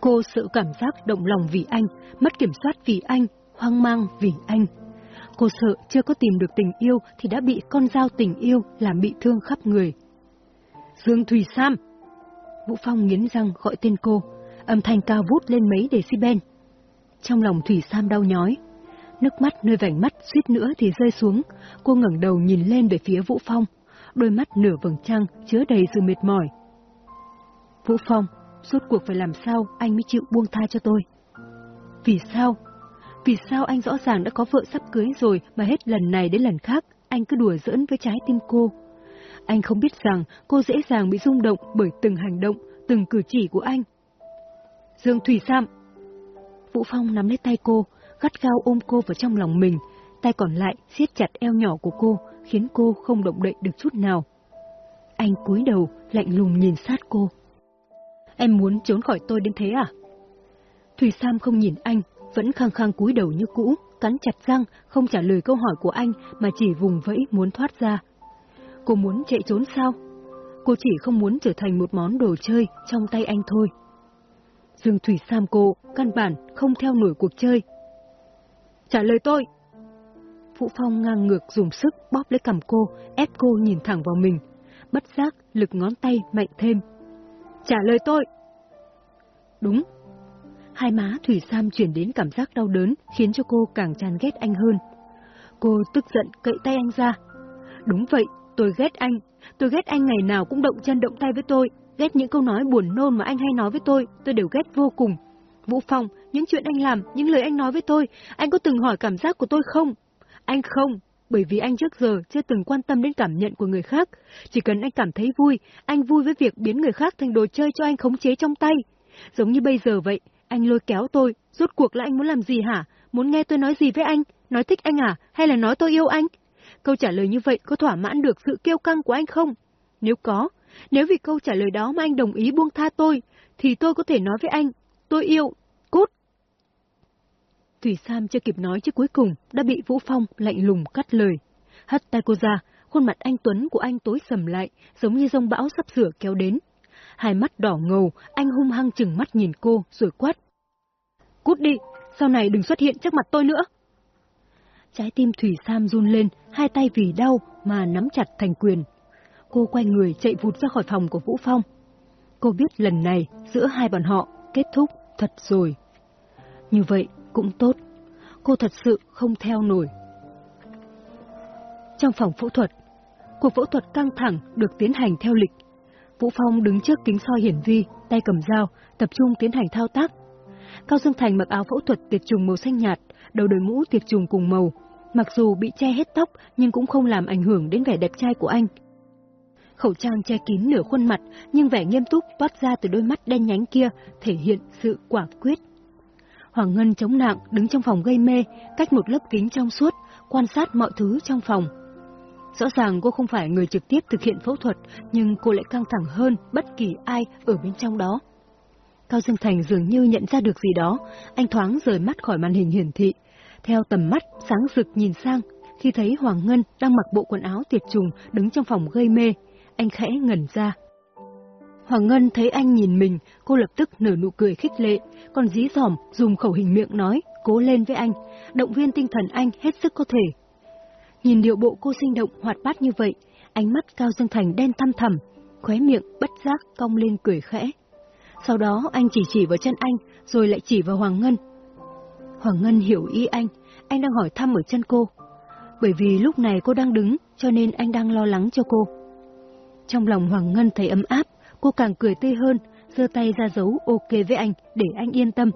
Cô sợ cảm giác động lòng vì anh, mất kiểm soát vì anh, hoang mang vì anh. Cô sợ chưa có tìm được tình yêu thì đã bị con dao tình yêu làm bị thương khắp người. Dương Thùy Sam! Vũ Phong nghiến răng gọi tên cô, âm thanh cao vút lên mấy decibel. Trong lòng Thủy Sam đau nhói. Nước mắt nơi vành mắt suýt nữa thì rơi xuống, cô ngẩng đầu nhìn lên về phía Vũ Phong, đôi mắt nửa vầng trăng chứa đầy sự mệt mỏi. Vũ Phong, suốt cuộc phải làm sao anh mới chịu buông tha cho tôi? Vì sao? Vì sao anh rõ ràng đã có vợ sắp cưới rồi mà hết lần này đến lần khác anh cứ đùa giỡn với trái tim cô? Anh không biết rằng cô dễ dàng bị rung động bởi từng hành động, từng cử chỉ của anh. Dương Thủy Sam Vũ Phong nắm lấy tay cô, gắt gao ôm cô vào trong lòng mình, tay còn lại siết chặt eo nhỏ của cô, khiến cô không động đậy được chút nào. Anh cúi đầu, lạnh lùng nhìn sát cô. Em muốn trốn khỏi tôi đến thế à? Thủy Sam không nhìn anh, vẫn khăng khăng cúi đầu như cũ, cắn chặt răng, không trả lời câu hỏi của anh mà chỉ vùng vẫy muốn thoát ra. Cô muốn chạy trốn sao? Cô chỉ không muốn trở thành một món đồ chơi trong tay anh thôi. Dương Thủy Sam cô, căn bản không theo nổi cuộc chơi. Trả lời tôi! Vũ Phong ngang ngược dùng sức bóp lấy cầm cô, ép cô nhìn thẳng vào mình. Bất giác, lực ngón tay mạnh thêm. Trả lời tôi! Đúng. Hai má Thủy Sam chuyển đến cảm giác đau đớn, khiến cho cô càng chán ghét anh hơn. Cô tức giận cậy tay anh ra. Đúng vậy, tôi ghét anh. Tôi ghét anh ngày nào cũng động chân động tay với tôi. Ghét những câu nói buồn nôn mà anh hay nói với tôi, tôi đều ghét vô cùng. Vũ Phong, những chuyện anh làm, những lời anh nói với tôi, anh có từng hỏi cảm giác của tôi không? Anh không, bởi vì anh trước giờ chưa từng quan tâm đến cảm nhận của người khác. Chỉ cần anh cảm thấy vui, anh vui với việc biến người khác thành đồ chơi cho anh khống chế trong tay. Giống như bây giờ vậy, anh lôi kéo tôi, rốt cuộc là anh muốn làm gì hả? Muốn nghe tôi nói gì với anh? Nói thích anh à? Hay là nói tôi yêu anh? Câu trả lời như vậy có thỏa mãn được sự kiêu căng của anh không? Nếu có, nếu vì câu trả lời đó mà anh đồng ý buông tha tôi, thì tôi có thể nói với anh, tôi yêu. Thủy Sam chưa kịp nói chứ cuối cùng đã bị Vũ Phong lạnh lùng cắt lời. Hất tay cô ra, khuôn mặt anh Tuấn của anh tối sầm lại, giống như rông bão sắp sửa kéo đến. Hai mắt đỏ ngầu, anh hung hăng chừng mắt nhìn cô rồi quát. Cút đi, sau này đừng xuất hiện trước mặt tôi nữa. Trái tim Thủy Sam run lên, hai tay vì đau mà nắm chặt thành quyền. Cô quay người chạy vụt ra khỏi phòng của Vũ Phong. Cô biết lần này giữa hai bọn họ kết thúc thật rồi. Như vậy cũng tốt. Cô thật sự không theo nổi. Trong phòng phẫu thuật, cuộc phẫu thuật căng thẳng được tiến hành theo lịch. Vũ Phong đứng trước kính soi hiển vi, tay cầm dao, tập trung tiến hành thao tác. Cao Dương Thành mặc áo phẫu thuật tiệt trùng màu xanh nhạt, đầu đội mũ tiệt trùng cùng màu. Mặc dù bị che hết tóc nhưng cũng không làm ảnh hưởng đến vẻ đẹp trai của anh. Khẩu trang che kín nửa khuôn mặt nhưng vẻ nghiêm túc toát ra từ đôi mắt đen nhánh kia thể hiện sự quả quyết. Hoàng Ngân chống nặng đứng trong phòng gây mê, cách một lớp kính trong suốt, quan sát mọi thứ trong phòng. Rõ ràng cô không phải người trực tiếp thực hiện phẫu thuật, nhưng cô lại căng thẳng hơn bất kỳ ai ở bên trong đó. Cao Dương Thành dường như nhận ra được gì đó, anh thoáng rời mắt khỏi màn hình hiển thị. Theo tầm mắt, sáng rực nhìn sang, khi thấy Hoàng Ngân đang mặc bộ quần áo tiệt trùng đứng trong phòng gây mê, anh khẽ ngẩn ra. Hoàng Ngân thấy anh nhìn mình, cô lập tức nở nụ cười khích lệ, còn dí dỏm dùng khẩu hình miệng nói, cố lên với anh, động viên tinh thần anh hết sức có thể. Nhìn điệu bộ cô sinh động hoạt bát như vậy, ánh mắt Cao Dương Thành đen thăm thầm, khóe miệng bất giác cong lên cười khẽ. Sau đó anh chỉ chỉ vào chân anh, rồi lại chỉ vào Hoàng Ngân. Hoàng Ngân hiểu ý anh, anh đang hỏi thăm ở chân cô. Bởi vì lúc này cô đang đứng, cho nên anh đang lo lắng cho cô. Trong lòng Hoàng Ngân thấy ấm áp, cô càng cười tươi hơn, giơ tay ra dấu ok với anh để anh yên tâm.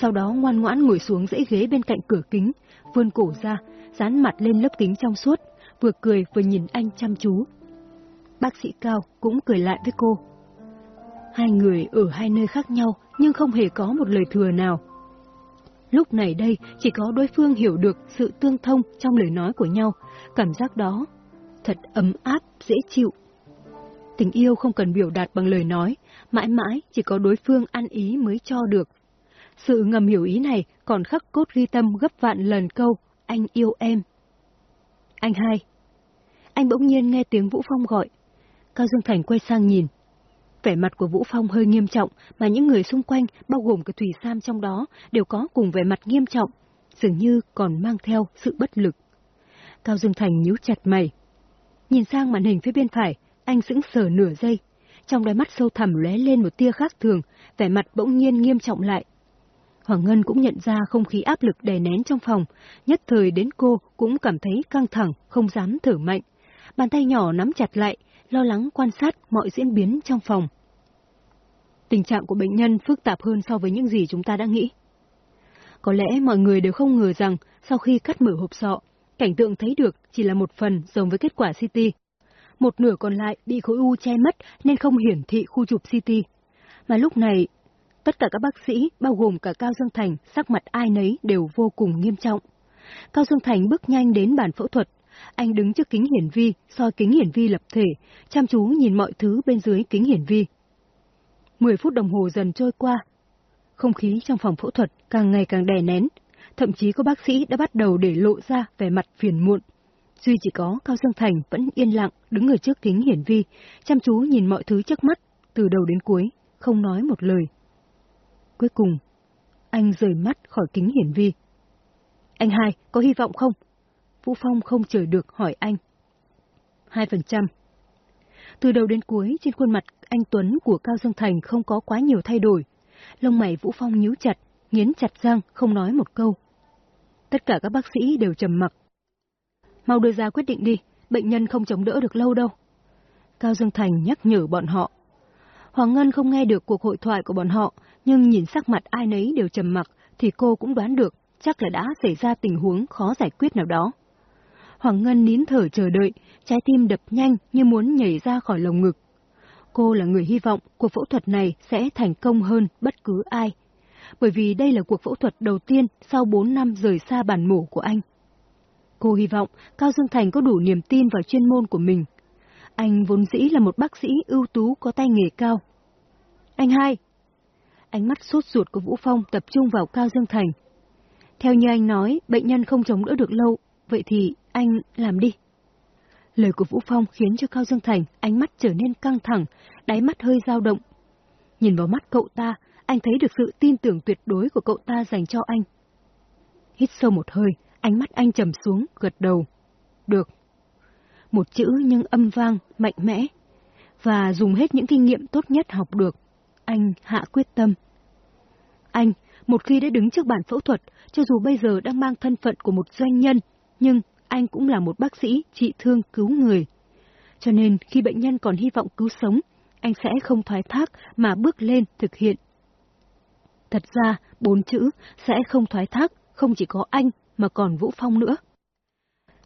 Sau đó ngoan ngoãn ngồi xuống dãy ghế bên cạnh cửa kính, vươn cổ ra, dán mặt lên lớp kính trong suốt, vừa cười vừa nhìn anh chăm chú. Bác sĩ Cao cũng cười lại với cô. Hai người ở hai nơi khác nhau nhưng không hề có một lời thừa nào. Lúc này đây chỉ có đối phương hiểu được sự tương thông trong lời nói của nhau, cảm giác đó thật ấm áp, dễ chịu. Tình yêu không cần biểu đạt bằng lời nói, mãi mãi chỉ có đối phương ăn ý mới cho được. Sự ngầm hiểu ý này còn khắc cốt ghi tâm gấp vạn lần câu, anh yêu em. Anh hai. Anh bỗng nhiên nghe tiếng Vũ Phong gọi. Cao Dương Thành quay sang nhìn. vẻ mặt của Vũ Phong hơi nghiêm trọng, mà những người xung quanh, bao gồm cả Thủy Sam trong đó, đều có cùng vẻ mặt nghiêm trọng, dường như còn mang theo sự bất lực. Cao Dương Thành nhíu chặt mày. Nhìn sang màn hình phía bên phải, anh sững sờ nửa giây. Trong đôi mắt sâu thẳm lóe lên một tia khác thường, vẻ mặt bỗng nhiên nghiêm trọng lại. Hoàng Ngân cũng nhận ra không khí áp lực đè nén trong phòng, nhất thời đến cô cũng cảm thấy căng thẳng, không dám thở mạnh. Bàn tay nhỏ nắm chặt lại, lo lắng quan sát mọi diễn biến trong phòng. Tình trạng của bệnh nhân phức tạp hơn so với những gì chúng ta đã nghĩ. Có lẽ mọi người đều không ngờ rằng sau khi cắt mở hộp sọ, cảnh tượng thấy được chỉ là một phần giống với kết quả CT. Một nửa còn lại bị khối u che mất nên không hiển thị khu chụp CT. Mà lúc này, tất cả các bác sĩ, bao gồm cả Cao Dương Thành, sắc mặt ai nấy đều vô cùng nghiêm trọng. Cao Dương Thành bước nhanh đến bàn phẫu thuật. Anh đứng trước kính hiển vi, soi kính hiển vi lập thể, chăm chú nhìn mọi thứ bên dưới kính hiển vi. Mười phút đồng hồ dần trôi qua. Không khí trong phòng phẫu thuật càng ngày càng đè nén. Thậm chí có bác sĩ đã bắt đầu để lộ ra vẻ mặt phiền muộn. Duy chỉ có Cao Dương Thành vẫn yên lặng đứng ở trước kính hiển vi, chăm chú nhìn mọi thứ trước mắt, từ đầu đến cuối, không nói một lời. Cuối cùng, anh rời mắt khỏi kính hiển vi. Anh hai, có hy vọng không? Vũ Phong không chờ được hỏi anh. Hai phần trăm. Từ đầu đến cuối, trên khuôn mặt anh Tuấn của Cao Dương Thành không có quá nhiều thay đổi. Lông mày Vũ Phong nhíu chặt, nghiến chặt răng, không nói một câu. Tất cả các bác sĩ đều trầm mặc. Mau đưa ra quyết định đi, bệnh nhân không chống đỡ được lâu đâu. Cao Dương Thành nhắc nhở bọn họ. Hoàng Ngân không nghe được cuộc hội thoại của bọn họ, nhưng nhìn sắc mặt ai nấy đều trầm mặc, thì cô cũng đoán được, chắc là đã xảy ra tình huống khó giải quyết nào đó. Hoàng Ngân nín thở chờ đợi, trái tim đập nhanh như muốn nhảy ra khỏi lồng ngực. Cô là người hy vọng cuộc phẫu thuật này sẽ thành công hơn bất cứ ai. Bởi vì đây là cuộc phẫu thuật đầu tiên sau 4 năm rời xa bản mổ của anh. Cô hy vọng Cao Dương Thành có đủ niềm tin vào chuyên môn của mình. Anh vốn dĩ là một bác sĩ ưu tú có tay nghề cao. Anh hai, Ánh mắt sốt ruột của Vũ Phong tập trung vào Cao Dương Thành. Theo như anh nói, bệnh nhân không chống đỡ được lâu, vậy thì anh làm đi. Lời của Vũ Phong khiến cho Cao Dương Thành ánh mắt trở nên căng thẳng, đáy mắt hơi dao động. Nhìn vào mắt cậu ta, anh thấy được sự tin tưởng tuyệt đối của cậu ta dành cho anh. Hít sâu một hơi, ánh mắt anh trầm xuống, gật đầu. Được. Một chữ nhưng âm vang, mạnh mẽ. Và dùng hết những kinh nghiệm tốt nhất học được, anh hạ quyết tâm. Anh, một khi đã đứng trước bàn phẫu thuật, cho dù bây giờ đang mang thân phận của một doanh nhân, nhưng anh cũng là một bác sĩ trị thương cứu người. Cho nên khi bệnh nhân còn hy vọng cứu sống, anh sẽ không thoái thác mà bước lên thực hiện. Thật ra, bốn chữ sẽ không thoái thác, không chỉ có anh mà còn Vũ Phong nữa.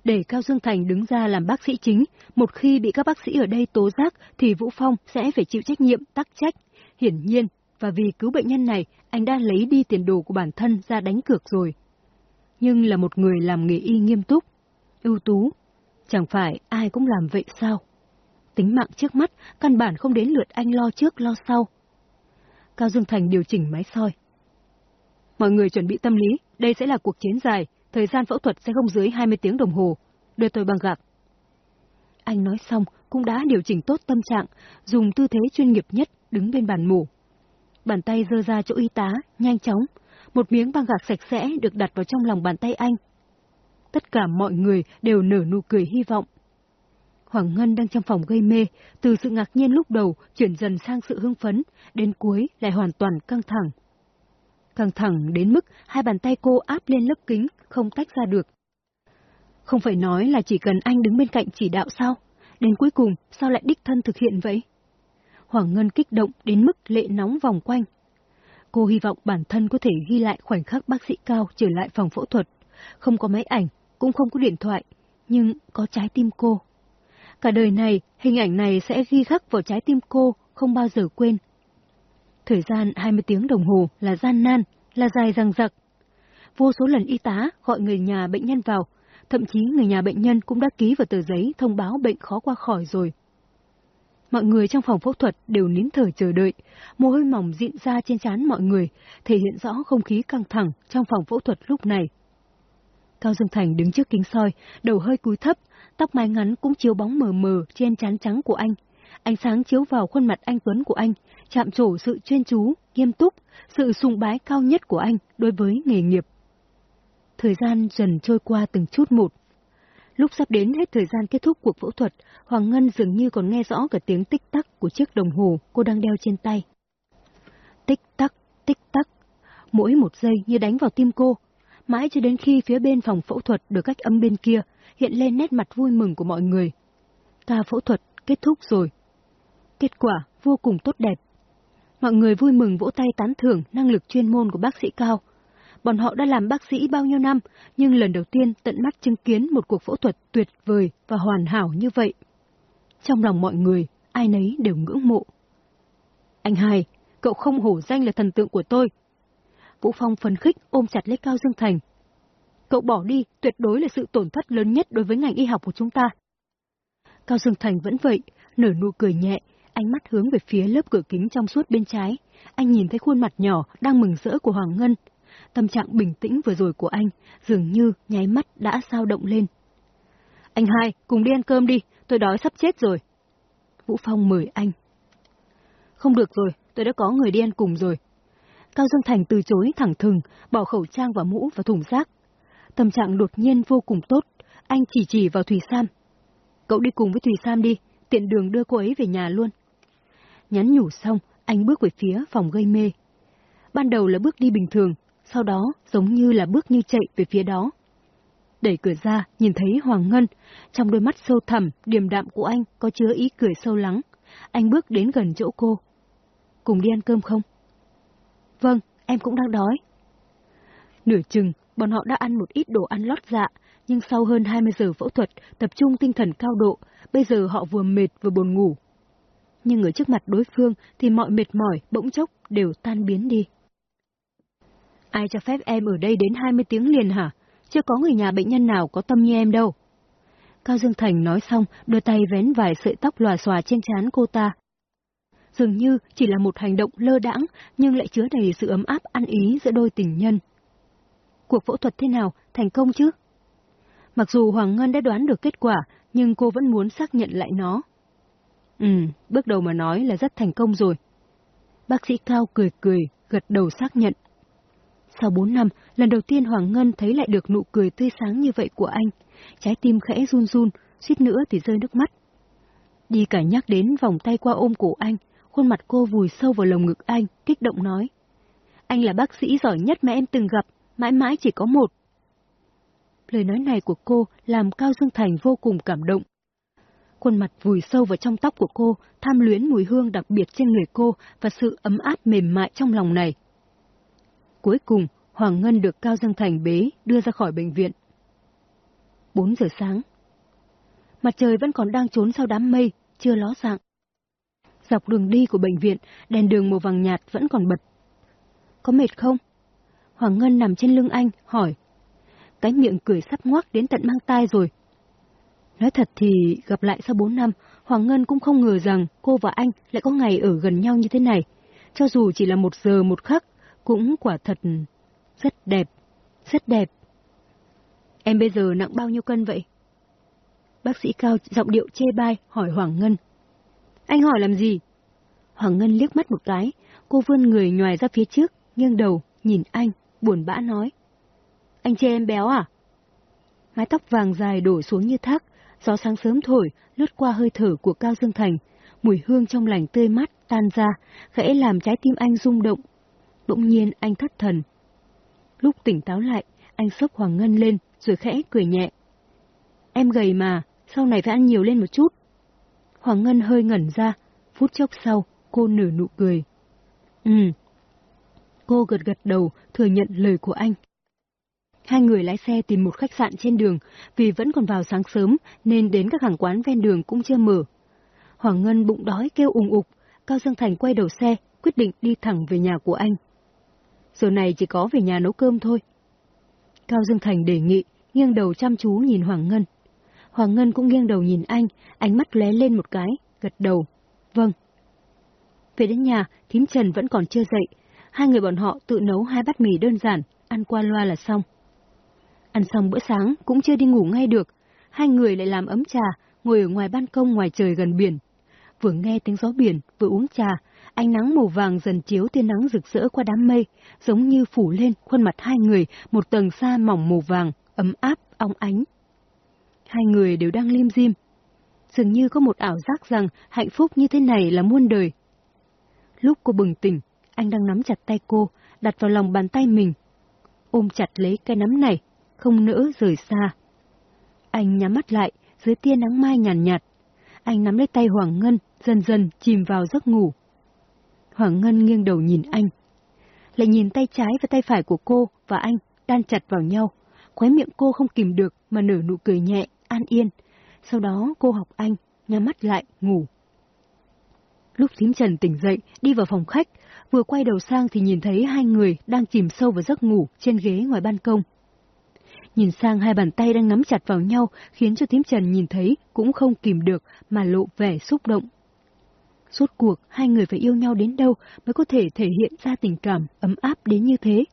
Để Cao Dương Thành đứng ra làm bác sĩ chính, một khi bị các bác sĩ ở đây tố giác thì Vũ Phong sẽ phải chịu trách nhiệm tắc trách. Hiển nhiên, và vì cứu bệnh nhân này, anh đã lấy đi tiền đồ của bản thân ra đánh cược rồi. Nhưng là một người làm nghề y nghiêm túc, ưu tú, chẳng phải ai cũng làm vậy sao? Tính mạng trước mắt, căn bản không đến lượt anh lo trước lo sau. Cao Dương Thành điều chỉnh máy soi. Mọi người chuẩn bị tâm lý, đây sẽ là cuộc chiến dài, thời gian phẫu thuật sẽ không dưới 20 tiếng đồng hồ. Đưa tôi bằng gạc. Anh nói xong, cũng đã điều chỉnh tốt tâm trạng, dùng tư thế chuyên nghiệp nhất đứng bên bàn mổ. Bàn tay dơ ra chỗ y tá, nhanh chóng, một miếng băng gạc sạch sẽ được đặt vào trong lòng bàn tay anh. Tất cả mọi người đều nở nụ cười hy vọng. Hoàng Ngân đang trong phòng gây mê, từ sự ngạc nhiên lúc đầu chuyển dần sang sự hưng phấn, đến cuối lại hoàn toàn căng thẳng. Căng thẳng đến mức hai bàn tay cô áp lên lớp kính, không tách ra được. Không phải nói là chỉ cần anh đứng bên cạnh chỉ đạo sao? Đến cuối cùng, sao lại đích thân thực hiện vậy? Hoàng Ngân kích động đến mức lệ nóng vòng quanh. Cô hy vọng bản thân có thể ghi lại khoảnh khắc bác sĩ Cao trở lại phòng phẫu thuật. Không có máy ảnh, cũng không có điện thoại, nhưng có trái tim cô. Cả đời này, hình ảnh này sẽ ghi khắc vào trái tim cô, không bao giờ quên. Thời gian 20 tiếng đồng hồ là gian nan, là dài răng rặc. Vô số lần y tá gọi người nhà bệnh nhân vào, thậm chí người nhà bệnh nhân cũng đã ký vào tờ giấy thông báo bệnh khó qua khỏi rồi. Mọi người trong phòng phẫu thuật đều nín thở chờ đợi, mồ hôi mỏng dịn ra trên trán mọi người, thể hiện rõ không khí căng thẳng trong phòng phẫu thuật lúc này. Cao Dương Thành đứng trước kính soi, đầu hơi cúi thấp, tóc mái ngắn cũng chiếu bóng mờ mờ trên trán trắng của anh ánh sáng chiếu vào khuôn mặt anh Tuấn của anh, chạm trổ sự chuyên chú, nghiêm túc, sự sùng bái cao nhất của anh đối với nghề nghiệp. Thời gian dần trôi qua từng chút một. Lúc sắp đến hết thời gian kết thúc cuộc phẫu thuật, Hoàng Ngân dường như còn nghe rõ cả tiếng tích tắc của chiếc đồng hồ cô đang đeo trên tay. Tích tắc, tích tắc, mỗi một giây như đánh vào tim cô, mãi cho đến khi phía bên phòng phẫu thuật được cách âm bên kia hiện lên nét mặt vui mừng của mọi người. Ca phẫu thuật kết thúc rồi. Kết quả vô cùng tốt đẹp. Mọi người vui mừng vỗ tay tán thưởng năng lực chuyên môn của bác sĩ Cao. Bọn họ đã làm bác sĩ bao nhiêu năm, nhưng lần đầu tiên tận mắt chứng kiến một cuộc phẫu thuật tuyệt vời và hoàn hảo như vậy. Trong lòng mọi người, ai nấy đều ngưỡng mộ. Anh hai, cậu không hổ danh là thần tượng của tôi. Vũ Phong phấn khích ôm chặt lấy Cao Dương Thành. Cậu bỏ đi tuyệt đối là sự tổn thất lớn nhất đối với ngành y học của chúng ta. Cao Dương Thành vẫn vậy, nở nụ cười nhẹ, ánh mắt hướng về phía lớp cửa kính trong suốt bên trái. Anh nhìn thấy khuôn mặt nhỏ đang mừng rỡ của Hoàng Ngân. Tâm trạng bình tĩnh vừa rồi của anh dường như nháy mắt đã sao động lên. Anh hai, cùng đi ăn cơm đi, tôi đói sắp chết rồi. Vũ Phong mời anh. Không được rồi, tôi đã có người đi ăn cùng rồi. Cao Dương Thành từ chối thẳng thừng, bỏ khẩu trang và mũ vào thùng rác. Tâm trạng đột nhiên vô cùng tốt, anh chỉ chỉ vào Thùy Sam. Cậu đi cùng với Thùy Sam đi, tiện đường đưa cô ấy về nhà luôn. Nhắn nhủ xong, anh bước về phía phòng gây mê. Ban đầu là bước đi bình thường, sau đó giống như là bước như chạy về phía đó. Đẩy cửa ra, nhìn thấy Hoàng Ngân, trong đôi mắt sâu thẳm, điềm đạm của anh có chứa ý cười sâu lắng. Anh bước đến gần chỗ cô. Cùng đi ăn cơm không? Vâng, em cũng đang đói. Nửa chừng, bọn họ đã ăn một ít đồ ăn lót dạ, nhưng sau hơn 20 giờ phẫu thuật, tập trung tinh thần cao độ, bây giờ họ vừa mệt vừa buồn ngủ. Nhưng ở trước mặt đối phương thì mọi mệt mỏi, bỗng chốc đều tan biến đi. Ai cho phép em ở đây đến 20 tiếng liền hả? Chưa có người nhà bệnh nhân nào có tâm như em đâu. Cao Dương Thành nói xong, đưa tay vén vài sợi tóc lòa xòa trên trán cô ta. Dường như chỉ là một hành động lơ đãng, nhưng lại chứa đầy sự ấm áp ăn ý giữa đôi tình nhân. Cuộc phẫu thuật thế nào, thành công chứ? Mặc dù Hoàng Ngân đã đoán được kết quả, nhưng cô vẫn muốn xác nhận lại nó. Ừ, bước đầu mà nói là rất thành công rồi. Bác sĩ Cao cười cười, gật đầu xác nhận. Sau bốn năm, lần đầu tiên Hoàng Ngân thấy lại được nụ cười tươi sáng như vậy của anh. Trái tim khẽ run run, suýt nữa thì rơi nước mắt. Đi cả nhắc đến vòng tay qua ôm cổ anh, khuôn mặt cô vùi sâu vào lồng ngực anh, kích động nói. Anh là bác sĩ giỏi nhất mà em từng gặp, mãi mãi chỉ có một. Lời nói này của cô làm Cao Dương Thành vô cùng cảm động. Khuôn mặt vùi sâu vào trong tóc của cô, tham luyến mùi hương đặc biệt trên người cô và sự ấm áp mềm mại trong lòng này. Cuối cùng, Hoàng Ngân được Cao Dương Thành bế đưa ra khỏi bệnh viện. 4 giờ sáng. Mặt trời vẫn còn đang trốn sau đám mây, chưa ló dạng. Dọc đường đi của bệnh viện, đèn đường màu vàng nhạt vẫn còn bật. Có mệt không? Hoàng Ngân nằm trên lưng anh, hỏi. Cái miệng cười sắp ngoác đến tận mang tai rồi. Nói thật thì gặp lại sau 4 năm, Hoàng Ngân cũng không ngờ rằng cô và anh lại có ngày ở gần nhau như thế này. Cho dù chỉ là một giờ một khắc, cũng quả thật rất đẹp, rất đẹp. Em bây giờ nặng bao nhiêu cân vậy? Bác sĩ Cao giọng điệu chê bai hỏi Hoàng Ngân. Anh hỏi làm gì? Hoàng Ngân liếc mắt một cái, cô vươn người nhòi ra phía trước, nghiêng đầu, nhìn anh, buồn bã nói. Anh chê em béo à? Mái tóc vàng dài đổ xuống như thác, gió sáng sớm thổi, lướt qua hơi thở của Cao Dương Thành, mùi hương trong lành tươi mát tan ra, khẽ làm trái tim anh rung động. Bỗng nhiên anh thất thần. Lúc tỉnh táo lại, anh sốc Hoàng Ngân lên, rồi khẽ cười nhẹ. Em gầy mà, sau này phải ăn nhiều lên một chút. Hoàng Ngân hơi ngẩn ra, phút chốc sau, cô nở nụ cười. Ừ. Cô gật gật đầu, thừa nhận lời của anh. Hai người lái xe tìm một khách sạn trên đường, vì vẫn còn vào sáng sớm nên đến các hàng quán ven đường cũng chưa mở. Hoàng Ngân bụng đói kêu ùng ục, Cao Dương Thành quay đầu xe, quyết định đi thẳng về nhà của anh. Giờ này chỉ có về nhà nấu cơm thôi. Cao Dương Thành đề nghị, nghiêng đầu chăm chú nhìn Hoàng Ngân. Hoàng Ngân cũng nghiêng đầu nhìn anh, ánh mắt lé lên một cái, gật đầu. Vâng. Về đến nhà, thím Trần vẫn còn chưa dậy. Hai người bọn họ tự nấu hai bát mì đơn giản, ăn qua loa là xong. Ăn xong bữa sáng, cũng chưa đi ngủ ngay được. Hai người lại làm ấm trà, ngồi ở ngoài ban công ngoài trời gần biển. vừa nghe tiếng gió biển, vừa uống trà, ánh nắng màu vàng dần chiếu tia nắng rực rỡ qua đám mây, giống như phủ lên khuôn mặt hai người một tầng sa mỏng màu vàng, ấm áp, ong ánh. Hai người đều đang lim dim. Dường như có một ảo giác rằng hạnh phúc như thế này là muôn đời. Lúc cô bừng tỉnh, anh đang nắm chặt tay cô, đặt vào lòng bàn tay mình. Ôm chặt lấy cái nắm này, không nỡ rời xa. Anh nhắm mắt lại, dưới tia nắng mai nhàn nhạt, nhạt. Anh nắm lấy tay Hoàng Ngân, dần dần chìm vào giấc ngủ. Hoàng Ngân nghiêng đầu nhìn anh. Lại nhìn tay trái và tay phải của cô và anh đan chặt vào nhau. Khóe miệng cô không kìm được mà nở nụ cười nhẹ, an yên. Sau đó cô học anh, nhắm mắt lại, ngủ. Lúc thím Trần tỉnh dậy, đi vào phòng khách, vừa quay đầu sang thì nhìn thấy hai người đang chìm sâu vào giấc ngủ trên ghế ngoài ban công. Nhìn sang hai bàn tay đang nắm chặt vào nhau khiến cho thím Trần nhìn thấy cũng không kìm được mà lộ vẻ xúc động. Suốt cuộc, hai người phải yêu nhau đến đâu mới có thể thể hiện ra tình cảm ấm áp đến như thế.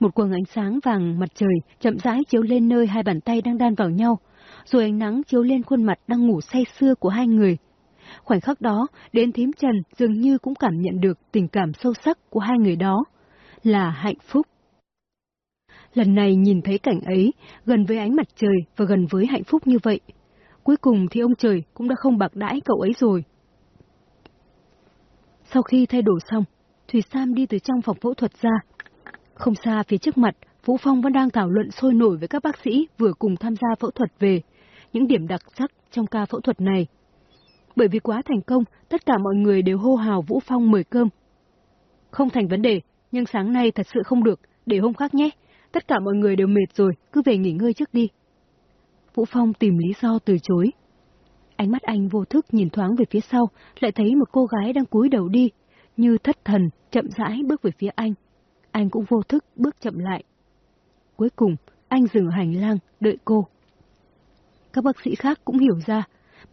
Một quầng ánh sáng vàng mặt trời chậm rãi chiếu lên nơi hai bàn tay đang đan vào nhau, rồi ánh nắng chiếu lên khuôn mặt đang ngủ say sưa của hai người. Khoảnh khắc đó, đến thím Trần dường như cũng cảm nhận được tình cảm sâu sắc của hai người đó, là hạnh phúc. Lần này nhìn thấy cảnh ấy, gần với ánh mặt trời và gần với hạnh phúc như vậy. Cuối cùng thì ông trời cũng đã không bạc đãi cậu ấy rồi. Sau khi thay đổi xong, Thủy Sam đi từ trong phòng phẫu thuật ra. Không xa phía trước mặt, Vũ Phong vẫn đang thảo luận sôi nổi với các bác sĩ vừa cùng tham gia phẫu thuật về những điểm đặc sắc trong ca phẫu thuật này. Bởi vì quá thành công, tất cả mọi người đều hô hào Vũ Phong mời cơm. Không thành vấn đề, nhưng sáng nay thật sự không được, để hôm khác nhé. Tất cả mọi người đều mệt rồi, cứ về nghỉ ngơi trước đi. Vũ Phong tìm lý do từ chối. Ánh mắt anh vô thức nhìn thoáng về phía sau, lại thấy một cô gái đang cúi đầu đi, như thất thần, chậm rãi bước về phía anh. Anh cũng vô thức bước chậm lại. Cuối cùng, anh dừng ở hành lang, đợi cô. Các bác sĩ khác cũng hiểu ra,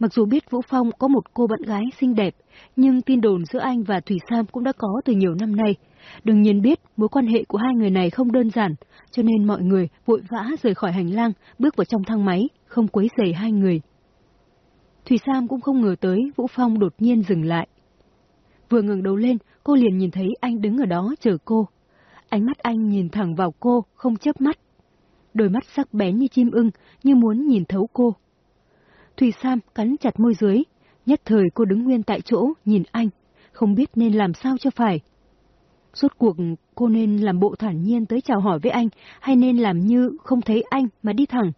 mặc dù biết Vũ Phong có một cô bạn gái xinh đẹp, nhưng tin đồn giữa anh và Thủy Sam cũng đã có từ nhiều năm nay. Đương nhiên biết mối quan hệ của hai người này không đơn giản, cho nên mọi người vội vã rời khỏi hành lang, bước vào trong thang máy, không quấy rầy hai người. Thủy Sam cũng không ngờ tới Vũ Phong đột nhiên dừng lại. Vừa ngừng đầu lên, cô liền nhìn thấy anh đứng ở đó chờ cô. Ánh mắt anh nhìn thẳng vào cô, không chớp mắt. Đôi mắt sắc bén như chim ưng, như muốn nhìn thấu cô. Thủy Sam cắn chặt môi dưới, nhất thời cô đứng nguyên tại chỗ, nhìn anh, không biết nên làm sao cho phải. Suốt cuộc cô nên làm bộ thản nhiên tới chào hỏi với anh, hay nên làm như không thấy anh mà đi thẳng.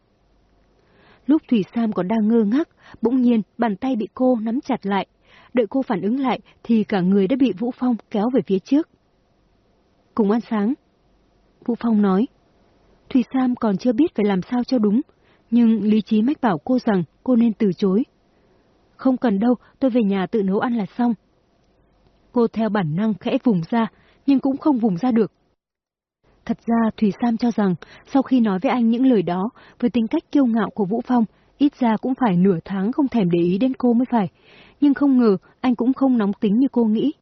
Lúc Thủy Sam còn đang ngơ ngác, bỗng nhiên bàn tay bị cô nắm chặt lại. Đợi cô phản ứng lại thì cả người đã bị Vũ Phong kéo về phía trước. Cùng ăn sáng. Vũ Phong nói. Thủy Sam còn chưa biết phải làm sao cho đúng, nhưng lý trí mách bảo cô rằng cô nên từ chối. Không cần đâu, tôi về nhà tự nấu ăn là xong. Cô theo bản năng khẽ vùng ra, nhưng cũng không vùng ra được. Thật ra Thủy Sam cho rằng, sau khi nói với anh những lời đó, với tính cách kiêu ngạo của Vũ Phong, ít ra cũng phải nửa tháng không thèm để ý đến cô mới phải. Nhưng không ngờ, anh cũng không nóng tính như cô nghĩ.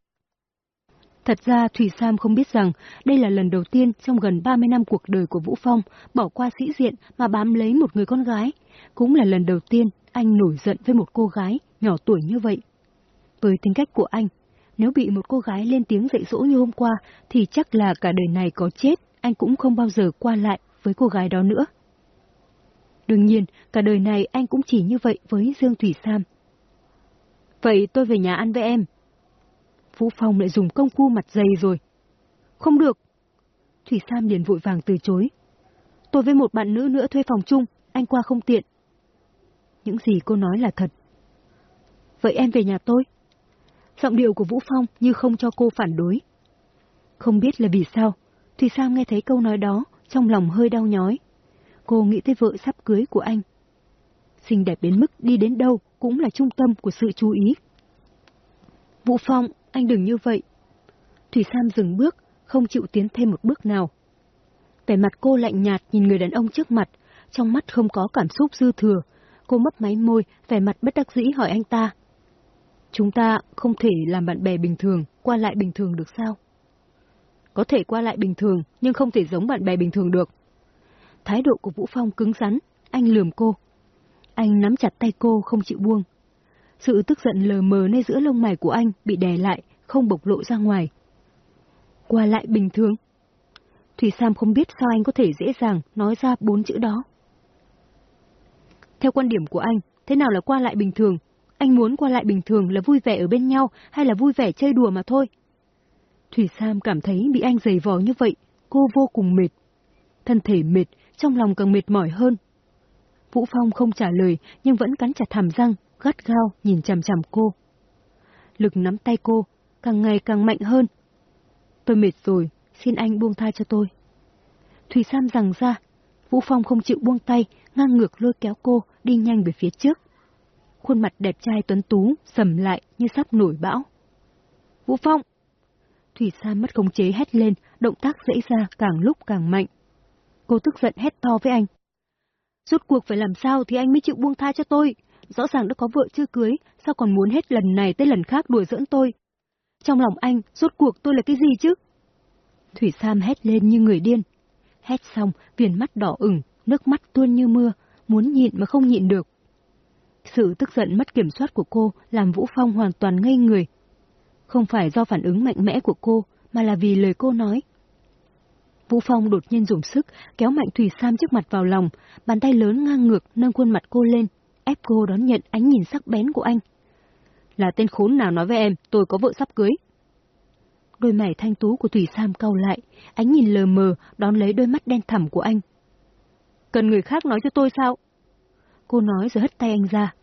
Thật ra Thủy Sam không biết rằng đây là lần đầu tiên trong gần 30 năm cuộc đời của Vũ Phong bỏ qua sĩ diện mà bám lấy một người con gái. Cũng là lần đầu tiên anh nổi giận với một cô gái nhỏ tuổi như vậy. Với tính cách của anh, nếu bị một cô gái lên tiếng dạy dỗ như hôm qua thì chắc là cả đời này có chết, anh cũng không bao giờ qua lại với cô gái đó nữa. Đương nhiên, cả đời này anh cũng chỉ như vậy với Dương Thủy Sam. Vậy tôi về nhà ăn với em. Vũ Phong lại dùng công phu mặt dày rồi. Không được. Thủy Sam liền vội vàng từ chối. Tôi với một bạn nữ nữa thuê phòng chung, anh qua không tiện. Những gì cô nói là thật. Vậy em về nhà tôi. Giọng điệu của Vũ Phong như không cho cô phản đối. Không biết là vì sao, Thủy Sam nghe thấy câu nói đó, trong lòng hơi đau nhói. Cô nghĩ tới vợ sắp cưới của anh. Xinh đẹp đến mức đi đến đâu cũng là trung tâm của sự chú ý. Vũ Phong, anh đừng như vậy. Thủy Sam dừng bước, không chịu tiến thêm một bước nào. Vẻ mặt cô lạnh nhạt nhìn người đàn ông trước mặt, trong mắt không có cảm xúc dư thừa. Cô mấp máy môi, vẻ mặt bất đắc dĩ hỏi anh ta. Chúng ta không thể làm bạn bè bình thường, qua lại bình thường được sao? Có thể qua lại bình thường, nhưng không thể giống bạn bè bình thường được. Thái độ của Vũ Phong cứng rắn, anh lườm cô. Anh nắm chặt tay cô không chịu buông. Sự tức giận lờ mờ nơi giữa lông mày của anh bị đè lại, không bộc lộ ra ngoài. Qua lại bình thường. Thủy Sam không biết sao anh có thể dễ dàng nói ra bốn chữ đó. Theo quan điểm của anh, thế nào là qua lại bình thường? Anh muốn qua lại bình thường là vui vẻ ở bên nhau hay là vui vẻ chơi đùa mà thôi? Thủy Sam cảm thấy bị anh giày vò như vậy, cô vô cùng mệt. Thân thể mệt, trong lòng càng mệt mỏi hơn. Vũ Phong không trả lời nhưng vẫn cắn chặt hàm răng, gắt gao nhìn chằm chằm cô. Lực nắm tay cô, càng ngày càng mạnh hơn. Tôi mệt rồi, xin anh buông tha cho tôi. Thủy Sam rằng ra, Vũ Phong không chịu buông tay, ngang ngược lôi kéo cô, đi nhanh về phía trước. Khuôn mặt đẹp trai tuấn tú, sầm lại như sắp nổi bão. Vũ Phong! Thủy Sam mất khống chế hét lên, động tác dễ ra càng lúc càng mạnh. Cô tức giận hét to với anh. Rốt cuộc phải làm sao thì anh mới chịu buông tha cho tôi. Rõ ràng đã có vợ chưa cưới, sao còn muốn hết lần này tới lần khác đùa giỡn tôi. Trong lòng anh, rốt cuộc tôi là cái gì chứ? Thủy Sam hét lên như người điên. Hét xong, viền mắt đỏ ửng, nước mắt tuôn như mưa, muốn nhịn mà không nhịn được. Sự tức giận mất kiểm soát của cô làm Vũ Phong hoàn toàn ngây người. Không phải do phản ứng mạnh mẽ của cô, mà là vì lời cô nói. Vũ Phong đột nhiên dùng sức, kéo mạnh Thủy Sam trước mặt vào lòng, bàn tay lớn ngang ngược nâng khuôn mặt cô lên, ép cô đón nhận ánh nhìn sắc bén của anh. Là tên khốn nào nói với em, tôi có vợ sắp cưới. Đôi mày thanh tú của Thủy Sam cau lại, ánh nhìn lờ mờ đón lấy đôi mắt đen thẳm của anh. Cần người khác nói cho tôi sao? Cô nói rồi hất tay anh ra.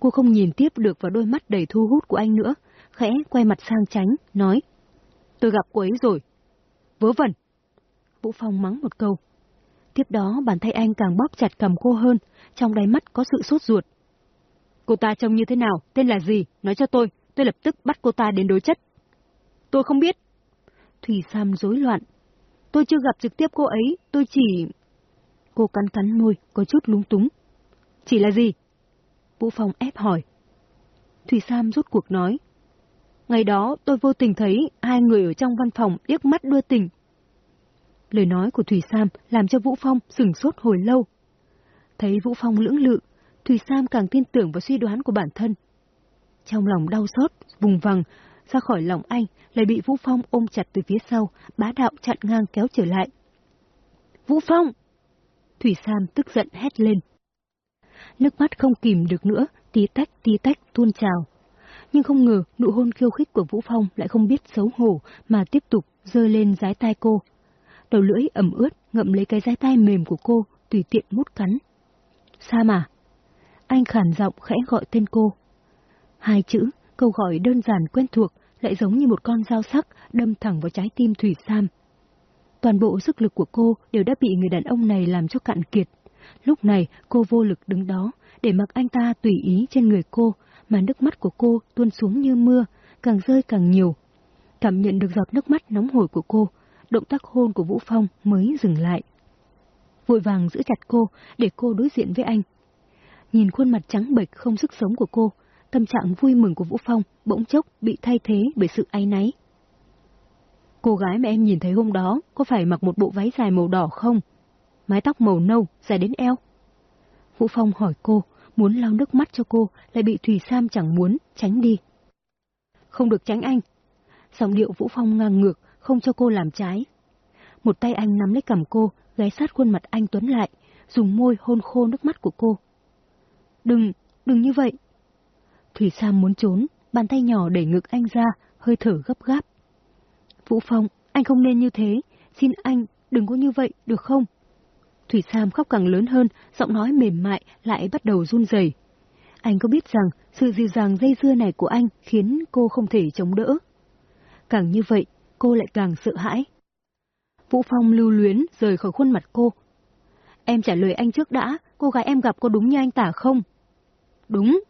Cô không nhìn tiếp được vào đôi mắt đầy thu hút của anh nữa, khẽ quay mặt sang tránh, nói. Tôi gặp cô ấy rồi. Vớ vẩn. Vũ Phong mắng một câu. Tiếp đó bàn tay anh càng bóp chặt cầm cô hơn, trong đáy mắt có sự sốt ruột. Cô ta trông như thế nào, tên là gì, nói cho tôi, tôi lập tức bắt cô ta đến đối chất. Tôi không biết. Thủy Sam rối loạn. Tôi chưa gặp trực tiếp cô ấy, tôi chỉ... Cô cắn cắn môi, có chút lúng túng. Chỉ là gì? Vũ Phong ép hỏi. Thủy Sam rút cuộc nói. Ngày đó tôi vô tình thấy hai người ở trong văn phòng liếc mắt đưa tình. Lời nói của Thủy Sam làm cho Vũ Phong sửng sốt hồi lâu. Thấy Vũ Phong lưỡng lự, Thủy Sam càng tin tưởng vào suy đoán của bản thân. Trong lòng đau xót, vùng vằng, ra khỏi lòng anh lại bị Vũ Phong ôm chặt từ phía sau, bá đạo chặn ngang kéo trở lại. Vũ Phong! Thủy Sam tức giận hét lên. Nước mắt không kìm được nữa, tí tách tí tách tuôn trào. Nhưng không ngờ nụ hôn khiêu khích của Vũ Phong lại không biết xấu hổ mà tiếp tục rơi lên giái tai cô. Đầu lưỡi ẩm ướt ngậm lấy cái dái tay mềm của cô, tùy tiện mút cắn. Sa mà? Anh khản giọng khẽ gọi tên cô. Hai chữ, câu gọi đơn giản quen thuộc, lại giống như một con dao sắc đâm thẳng vào trái tim Thủy Sam. Toàn bộ sức lực của cô đều đã bị người đàn ông này làm cho cạn kiệt. Lúc này cô vô lực đứng đó, để mặc anh ta tùy ý trên người cô, mà nước mắt của cô tuôn xuống như mưa, càng rơi càng nhiều. Cảm nhận được giọt nước mắt nóng hổi của cô, động tác hôn của Vũ Phong mới dừng lại. Vội vàng giữ chặt cô để cô đối diện với anh. Nhìn khuôn mặt trắng bệch không sức sống của cô, tâm trạng vui mừng của Vũ Phong bỗng chốc bị thay thế bởi sự áy náy. Cô gái mà em nhìn thấy hôm đó có phải mặc một bộ váy dài màu đỏ không? Mái tóc màu nâu, dài đến eo. Vũ Phong hỏi cô, muốn lau nước mắt cho cô, lại bị Thùy Sam chẳng muốn, tránh đi. Không được tránh anh. Giọng điệu Vũ Phong ngang ngược, không cho cô làm trái. Một tay anh nắm lấy cầm cô, ghé sát khuôn mặt anh Tuấn lại, dùng môi hôn khô nước mắt của cô. Đừng, đừng như vậy. Thủy Sam muốn trốn, bàn tay nhỏ đẩy ngực anh ra, hơi thở gấp gáp. Vũ Phong, anh không nên như thế, xin anh, đừng có như vậy, được không? Thủy Sam khóc càng lớn hơn, giọng nói mềm mại lại bắt đầu run rẩy. Anh có biết rằng sự dịu dàng dây dưa này của anh khiến cô không thể chống đỡ. Càng như vậy, cô lại càng sợ hãi. Vũ Phong lưu luyến rời khỏi khuôn mặt cô. Em trả lời anh trước đã, cô gái em gặp có đúng như anh tả không? Đúng.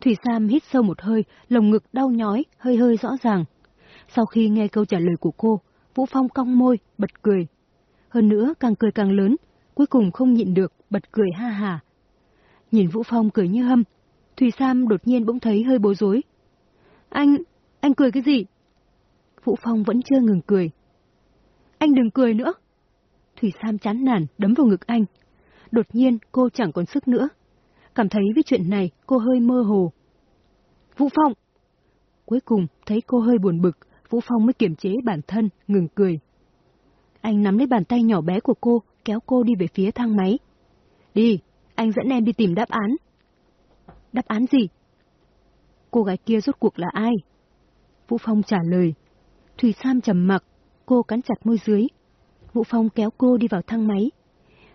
Thủy Sam hít sâu một hơi, lồng ngực đau nhói, hơi hơi rõ ràng. Sau khi nghe câu trả lời của cô, Vũ Phong cong môi, bật cười. Hơn nữa càng cười càng lớn, cuối cùng không nhịn được, bật cười ha hà. Nhìn Vũ Phong cười như hâm, Thủy Sam đột nhiên bỗng thấy hơi bối rối. Anh, anh cười cái gì? Vũ Phong vẫn chưa ngừng cười. Anh đừng cười nữa. Thủy Sam chán nản đấm vào ngực anh. Đột nhiên cô chẳng còn sức nữa. cảm thấy với chuyện này cô hơi mơ hồ. Vũ Phong! Cuối cùng thấy cô hơi buồn bực, Vũ Phong mới kiềm chế bản thân, ngừng cười. Anh nắm lấy bàn tay nhỏ bé của cô, kéo cô đi về phía thang máy. Đi, anh dẫn em đi tìm đáp án. Đáp án gì? Cô gái kia rốt cuộc là ai? Vũ Phong trả lời. Thủy Sam trầm mặc, cô cắn chặt môi dưới. Vũ Phong kéo cô đi vào thang máy.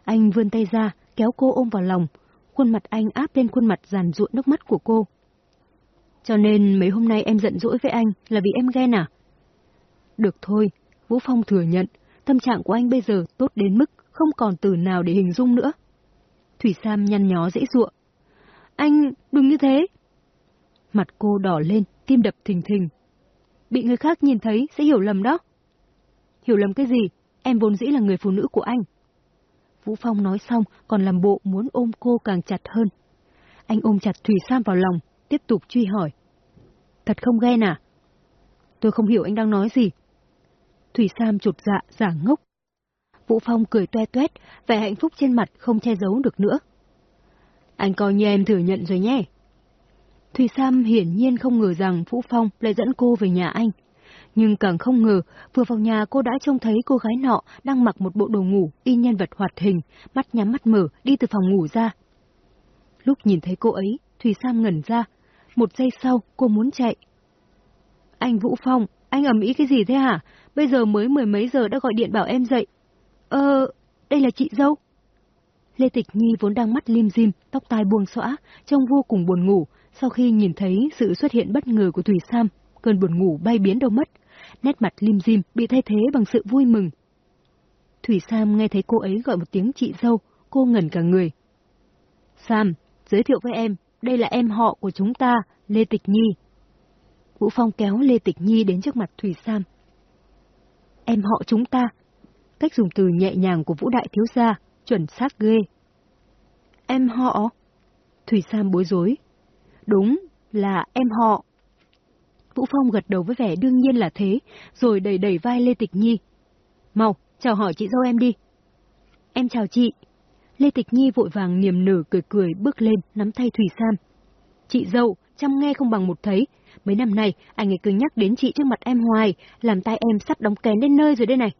Anh vươn tay ra, kéo cô ôm vào lòng. Khuôn mặt anh áp lên khuôn mặt giàn ruộn nước mắt của cô. Cho nên mấy hôm nay em giận dỗi với anh là vì em ghen à? Được thôi, Vũ Phong thừa nhận, tâm trạng của anh bây giờ tốt đến mức không còn từ nào để hình dung nữa. Thủy Sam nhăn nhó dễ dụa. Anh, đừng như thế. Mặt cô đỏ lên, tim đập thình thình. Bị người khác nhìn thấy sẽ hiểu lầm đó. Hiểu lầm cái gì? Em vốn dĩ là người phụ nữ của anh. Vũ Phong nói xong còn làm bộ muốn ôm cô càng chặt hơn. Anh ôm chặt Thủy Sam vào lòng, tiếp tục truy hỏi. Thật không ghen à? Tôi không hiểu anh đang nói gì. Thủy Sam chột dạ, giả ngốc. Vũ Phong cười toe toét, vẻ hạnh phúc trên mặt không che giấu được nữa. Anh coi như em thừa nhận rồi nhé. Thùy Sam hiển nhiên không ngờ rằng Vũ Phong lại dẫn cô về nhà anh. Nhưng càng không ngờ, vừa vào nhà cô đã trông thấy cô gái nọ đang mặc một bộ đồ ngủ y nhân vật hoạt hình, mắt nhắm mắt mở, đi từ phòng ngủ ra. Lúc nhìn thấy cô ấy, Thùy Sam ngẩn ra. Một giây sau, cô muốn chạy. Anh Vũ Phong, anh ầm ý cái gì thế hả? Bây giờ mới mười mấy giờ đã gọi điện bảo em dậy. Ờ, đây là chị dâu. Lê Tịch Nhi vốn đang mắt lim dim, tóc tai buông xõa, trông vô cùng buồn ngủ, sau khi nhìn thấy sự xuất hiện bất ngờ của Thủy Sam, cơn buồn ngủ bay biến đâu mất, nét mặt lim dim bị thay thế bằng sự vui mừng. Thủy Sam nghe thấy cô ấy gọi một tiếng chị dâu, cô ngẩn cả người. Sam, giới thiệu với em, đây là em họ của chúng ta, Lê Tịch Nhi. Vũ Phong kéo Lê Tịch Nhi đến trước mặt Thủy Sam. Em họ chúng ta. Cách dùng từ nhẹ nhàng của Vũ Đại Thiếu Gia, chuẩn xác ghê. Em họ? Thủy Sam bối rối. Đúng, là em họ. Vũ Phong gật đầu với vẻ đương nhiên là thế, rồi đẩy đẩy vai Lê Tịch Nhi. Mau, chào hỏi chị dâu em đi. Em chào chị. Lê Tịch Nhi vội vàng niềm nở cười cười bước lên nắm tay Thủy Sam. Chị dâu, chăm nghe không bằng một thấy. Mấy năm nay, anh ấy cứ nhắc đến chị trước mặt em hoài, làm tay em sắp đóng kén đến nơi rồi đây này.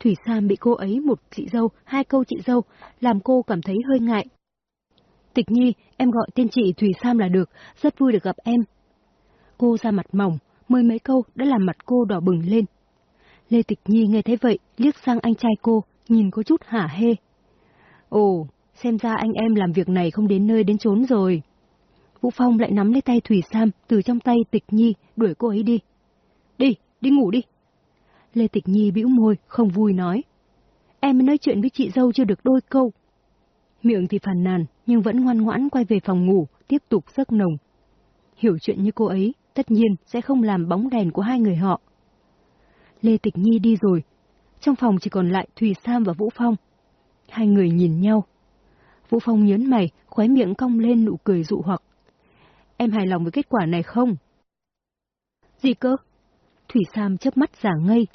Thủy Sam bị cô ấy một chị dâu, hai câu chị dâu, làm cô cảm thấy hơi ngại. Tịch Nhi, em gọi tên chị Thủy Sam là được, rất vui được gặp em. Cô ra mặt mỏng, mười mấy câu đã làm mặt cô đỏ bừng lên. Lê Tịch Nhi nghe thấy vậy, liếc sang anh trai cô, nhìn có chút hả hê. Ồ, xem ra anh em làm việc này không đến nơi đến chốn rồi. Vũ Phong lại nắm lấy tay Thủy Sam từ trong tay Tịch Nhi đuổi cô ấy đi. Đi, đi ngủ đi. Lê Tịch Nhi bĩu môi, không vui nói. Em nói chuyện với chị dâu chưa được đôi câu. Miệng thì phàn nàn, nhưng vẫn ngoan ngoãn quay về phòng ngủ, tiếp tục giấc nồng. Hiểu chuyện như cô ấy, tất nhiên sẽ không làm bóng đèn của hai người họ. Lê Tịch Nhi đi rồi. Trong phòng chỉ còn lại Thùy Sam và Vũ Phong. Hai người nhìn nhau. Vũ Phong nhớn mày, khóe miệng cong lên nụ cười dụ hoặc. Em hài lòng với kết quả này không? Gì cơ? Thủy Sam chớp mắt giả ngây.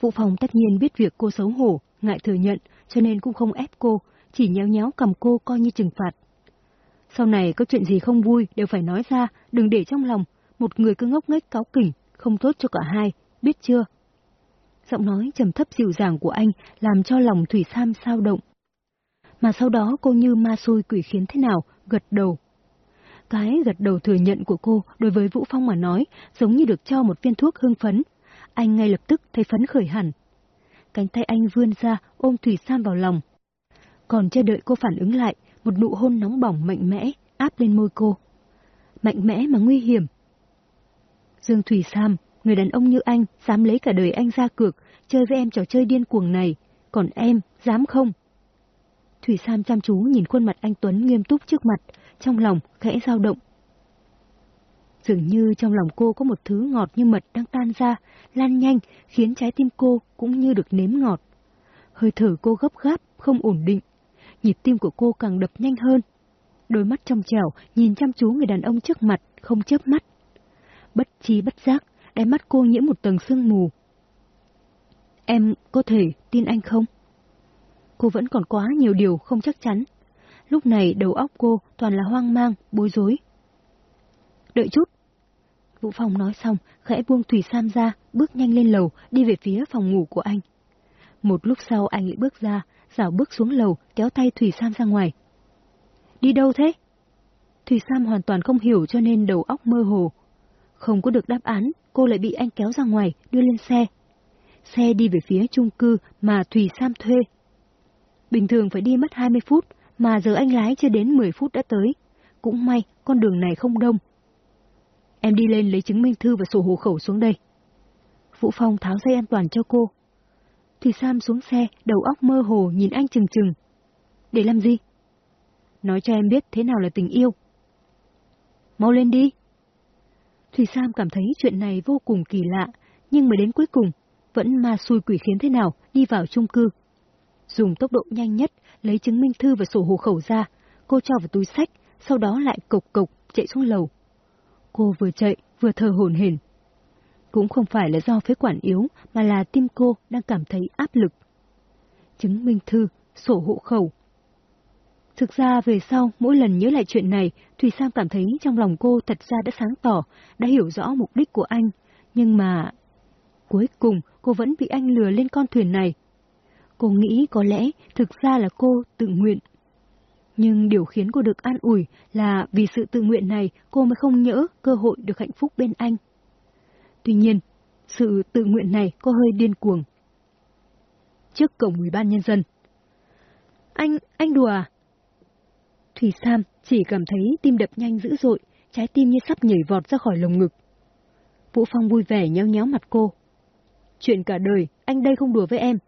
Vũ Phong tất nhiên biết việc cô xấu hổ, ngại thừa nhận, cho nên cũng không ép cô, chỉ nhéo nhéo cầm cô coi như trừng phạt. Sau này có chuyện gì không vui đều phải nói ra, đừng để trong lòng, một người cứ ngốc nghếch cáo kỉnh, không tốt cho cả hai, biết chưa? Giọng nói trầm thấp dịu dàng của anh làm cho lòng Thủy Sam sao động. Mà sau đó cô như ma xôi quỷ khiến thế nào, gật đầu. Cái gật đầu thừa nhận của cô đối với Vũ Phong mà nói giống như được cho một viên thuốc hương phấn. Anh ngay lập tức thấy phấn khởi hẳn. Cánh tay anh vươn ra ôm Thủy Sam vào lòng. Còn chưa đợi cô phản ứng lại, một nụ hôn nóng bỏng mạnh mẽ áp lên môi cô. Mạnh mẽ mà nguy hiểm. Dương Thủy Sam, người đàn ông như anh, dám lấy cả đời anh ra cược, chơi với em trò chơi điên cuồng này, còn em, dám không? Thủy Sam chăm chú nhìn khuôn mặt anh Tuấn nghiêm túc trước mặt, trong lòng khẽ dao động. Dường như trong lòng cô có một thứ ngọt như mật đang tan ra, lan nhanh, khiến trái tim cô cũng như được nếm ngọt. Hơi thở cô gấp gáp, không ổn định. Nhịp tim của cô càng đập nhanh hơn. Đôi mắt trong trẻo nhìn chăm chú người đàn ông trước mặt, không chớp mắt. Bất chi bất giác, đáy mắt cô nhiễm một tầng sương mù. Em có thể tin anh không? Cô vẫn còn quá nhiều điều không chắc chắn. Lúc này đầu óc cô toàn là hoang mang, bối rối. Đợi chút. Vũ Phong nói xong, khẽ buông Thủy Sam ra, bước nhanh lên lầu, đi về phía phòng ngủ của anh. Một lúc sau anh lại bước ra, dạo bước xuống lầu, kéo tay Thủy Sam ra ngoài. Đi đâu thế? Thủy Sam hoàn toàn không hiểu cho nên đầu óc mơ hồ. Không có được đáp án, cô lại bị anh kéo ra ngoài, đưa lên xe. Xe đi về phía chung cư mà Thủy Sam thuê. Bình thường phải đi mất 20 phút, mà giờ anh lái chưa đến 10 phút đã tới. Cũng may, con đường này không đông. Em đi lên lấy chứng minh thư và sổ hộ khẩu xuống đây. Vũ Phong tháo dây an toàn cho cô. Thủy Sam xuống xe, đầu óc mơ hồ nhìn anh chừng chừng. Để làm gì? Nói cho em biết thế nào là tình yêu. Mau lên đi. Thủy Sam cảm thấy chuyện này vô cùng kỳ lạ, nhưng mà đến cuối cùng, vẫn ma xui quỷ khiến thế nào đi vào chung cư. Dùng tốc độ nhanh nhất, lấy chứng minh thư và sổ hộ khẩu ra, cô cho vào túi sách, sau đó lại cộc cộc chạy xuống lầu. Cô vừa chạy, vừa thở hổn hển. Cũng không phải là do phế quản yếu, mà là tim cô đang cảm thấy áp lực. Chứng minh thư, sổ hộ khẩu. Thực ra về sau, mỗi lần nhớ lại chuyện này, Thùy Sam cảm thấy trong lòng cô thật ra đã sáng tỏ, đã hiểu rõ mục đích của anh. Nhưng mà... Cuối cùng, cô vẫn bị anh lừa lên con thuyền này. Cô nghĩ có lẽ thực ra là cô tự nguyện. Nhưng điều khiến cô được an ủi là vì sự tự nguyện này cô mới không nhỡ cơ hội được hạnh phúc bên anh. Tuy nhiên, sự tự nguyện này có hơi điên cuồng. Trước cổng ủy ban nhân dân. Anh, anh đùa à? Thủy Sam chỉ cảm thấy tim đập nhanh dữ dội, trái tim như sắp nhảy vọt ra khỏi lồng ngực. Vũ Phong vui vẻ nhéo nhéo mặt cô. Chuyện cả đời, anh đây không đùa với em.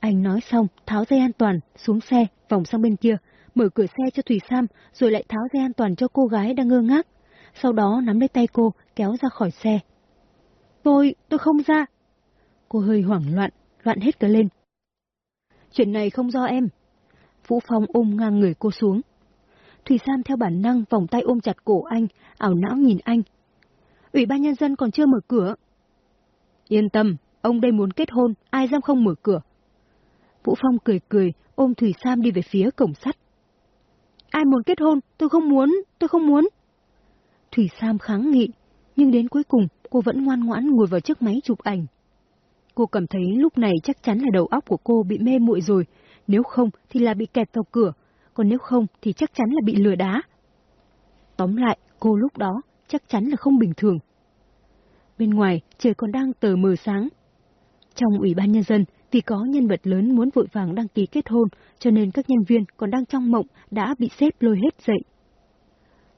Anh nói xong, tháo dây an toàn, xuống xe, vòng sang bên kia, mở cửa xe cho Thủy Sam, rồi lại tháo dây an toàn cho cô gái đang ngơ ngác. Sau đó nắm lấy tay cô, kéo ra khỏi xe. Tôi, tôi không ra. Cô hơi hoảng loạn, loạn hết cả lên. Chuyện này không do em. Vũ Phong ôm ngang người cô xuống. Thủy Sam theo bản năng vòng tay ôm chặt cổ anh, ảo não nhìn anh. Ủy ban nhân dân còn chưa mở cửa. Yên tâm, ông đây muốn kết hôn, ai dám không mở cửa. Vũ Phong cười cười, ôm Thủy Sam đi về phía cổng sắt. Ai muốn kết hôn, tôi không muốn, tôi không muốn. Thủy Sam kháng nghị, nhưng đến cuối cùng cô vẫn ngoan ngoãn ngồi vào chiếc máy chụp ảnh. Cô cảm thấy lúc này chắc chắn là đầu óc của cô bị mê muội rồi, nếu không thì là bị kẹt vào cửa, còn nếu không thì chắc chắn là bị lừa đá. Tóm lại, cô lúc đó chắc chắn là không bình thường. Bên ngoài, trời còn đang tờ mờ sáng. Trong Ủy ban Nhân dân, thì có nhân vật lớn muốn vội vàng đăng ký kết hôn, cho nên các nhân viên còn đang trong mộng đã bị xếp lôi hết dậy.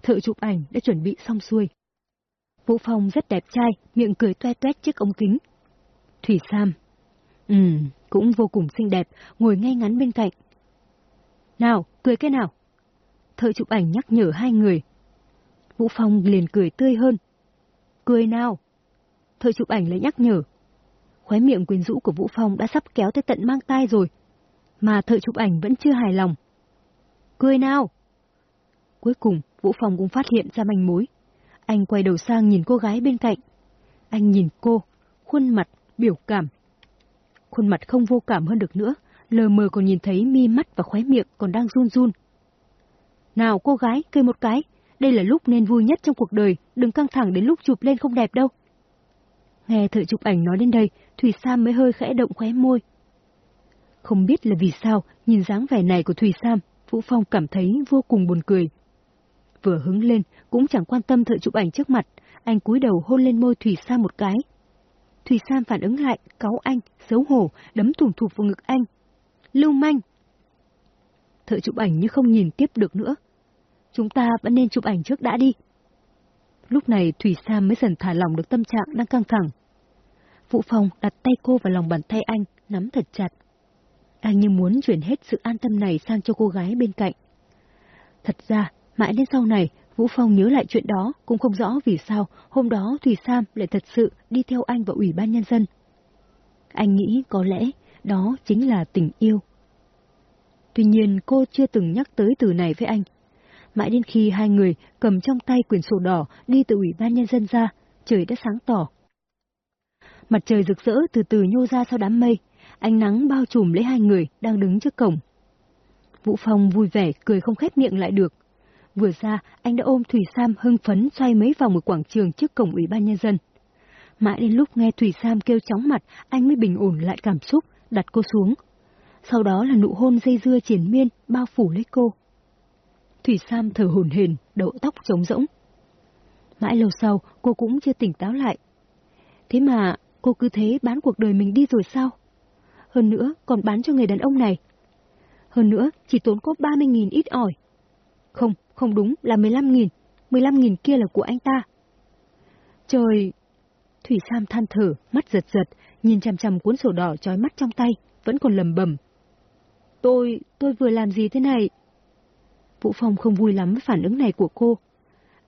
Thợ chụp ảnh đã chuẩn bị xong xuôi. Vũ Phong rất đẹp trai, miệng cười toe toét trước ống kính. Thủy Sam. Ừ, cũng vô cùng xinh đẹp, ngồi ngay ngắn bên cạnh. Nào, cười cái nào? Thợ chụp ảnh nhắc nhở hai người. Vũ Phong liền cười tươi hơn. Cười nào? Thợ chụp ảnh lại nhắc nhở. Khóe miệng quyến rũ của Vũ Phong đã sắp kéo tới tận mang tai rồi, mà thợ chụp ảnh vẫn chưa hài lòng. Cười nào? Cuối cùng, Vũ Phong cũng phát hiện ra manh mối. Anh quay đầu sang nhìn cô gái bên cạnh. Anh nhìn cô, khuôn mặt, biểu cảm. Khuôn mặt không vô cảm hơn được nữa, lờ mờ còn nhìn thấy mi mắt và khóe miệng còn đang run run. Nào cô gái, cười một cái, đây là lúc nên vui nhất trong cuộc đời, đừng căng thẳng đến lúc chụp lên không đẹp đâu. Nghe thợ chụp ảnh nói đến đây, Thủy Sam mới hơi khẽ động khóe môi. Không biết là vì sao, nhìn dáng vẻ này của Thủy Sam, Vũ Phong cảm thấy vô cùng buồn cười. Vừa hứng lên, cũng chẳng quan tâm thợ chụp ảnh trước mặt, anh cúi đầu hôn lên môi Thủy Sam một cái. Thủy Sam phản ứng lại, cáu anh, xấu hổ, đấm thủng thụp vào ngực anh. Lưu manh! Thợ chụp ảnh như không nhìn tiếp được nữa. Chúng ta vẫn nên chụp ảnh trước đã đi. Lúc này Thủy Sam mới dần thả lỏng được tâm trạng đang căng thẳng. Vũ Phong đặt tay cô vào lòng bàn tay anh, nắm thật chặt. Anh như muốn chuyển hết sự an tâm này sang cho cô gái bên cạnh. Thật ra, mãi đến sau này, Vũ Phong nhớ lại chuyện đó, cũng không rõ vì sao hôm đó Thủy Sam lại thật sự đi theo anh vào Ủy ban Nhân dân. Anh nghĩ có lẽ đó chính là tình yêu. Tuy nhiên cô chưa từng nhắc tới từ này với anh, mãi đến khi hai người cầm trong tay quyển sổ đỏ đi từ Ủy ban Nhân dân ra, trời đã sáng tỏ. Mặt trời rực rỡ từ từ nhô ra sau đám mây, ánh nắng bao trùm lấy hai người đang đứng trước cổng. Vũ Phong vui vẻ, cười không khép miệng lại được. Vừa ra, anh đã ôm Thủy Sam hưng phấn xoay mấy vòng một quảng trường trước cổng Ủy ban Nhân dân. Mãi đến lúc nghe Thủy Sam kêu chóng mặt, anh mới bình ổn lại cảm xúc, đặt cô xuống. Sau đó là nụ hôn dây dưa triển miên, bao phủ lấy cô. Thủy Sam thở hổn hển, đầu tóc trống rỗng. Mãi lâu sau, cô cũng chưa tỉnh táo lại. Thế mà, cô cứ thế bán cuộc đời mình đi rồi sao? Hơn nữa, còn bán cho người đàn ông này. Hơn nữa, chỉ tốn có 30.000 ít ỏi. Không, không đúng, là 15.000. 15.000 kia là của anh ta. Trời! Thủy Sam than thở, mắt giật giật, nhìn chằm chằm cuốn sổ đỏ trói mắt trong tay, vẫn còn lầm bầm. Tôi, tôi vừa làm gì thế này? Vũ Phong không vui lắm với phản ứng này của cô.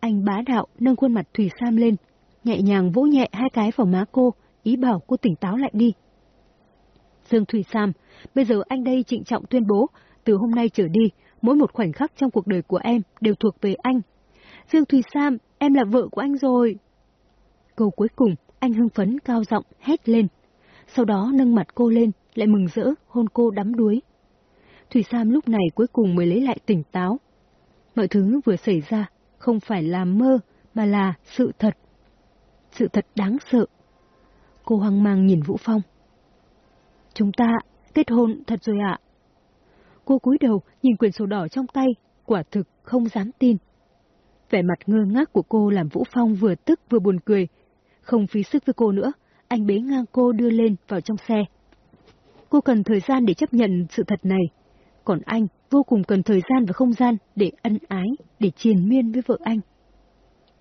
Anh bá đạo nâng khuôn mặt Thủy Sam lên, nhẹ nhàng vỗ nhẹ hai cái vào má cô, ý bảo cô tỉnh táo lại đi. Dương Thủy Sam, bây giờ anh đây trịnh trọng tuyên bố, từ hôm nay trở đi, mỗi một khoảnh khắc trong cuộc đời của em đều thuộc về anh. Dương Thùy Sam, em là vợ của anh rồi. Câu cuối cùng, anh hưng phấn cao giọng hét lên. Sau đó nâng mặt cô lên, lại mừng rỡ, hôn cô đắm đuối. Thùy Sam lúc này cuối cùng mới lấy lại tỉnh táo. Mọi thứ vừa xảy ra, không phải là mơ, mà là sự thật. Sự thật đáng sợ. Cô hoang mang nhìn Vũ Phong. Chúng ta kết hôn thật rồi ạ. Cô cúi đầu nhìn quyển sổ đỏ trong tay, quả thực không dám tin. Vẻ mặt ngơ ngác của cô làm Vũ Phong vừa tức vừa buồn cười. Không phí sức với cô nữa, anh bế ngang cô đưa lên vào trong xe. Cô cần thời gian để chấp nhận sự thật này, còn anh vô cùng cần thời gian và không gian để ân ái, để triền miên với vợ anh.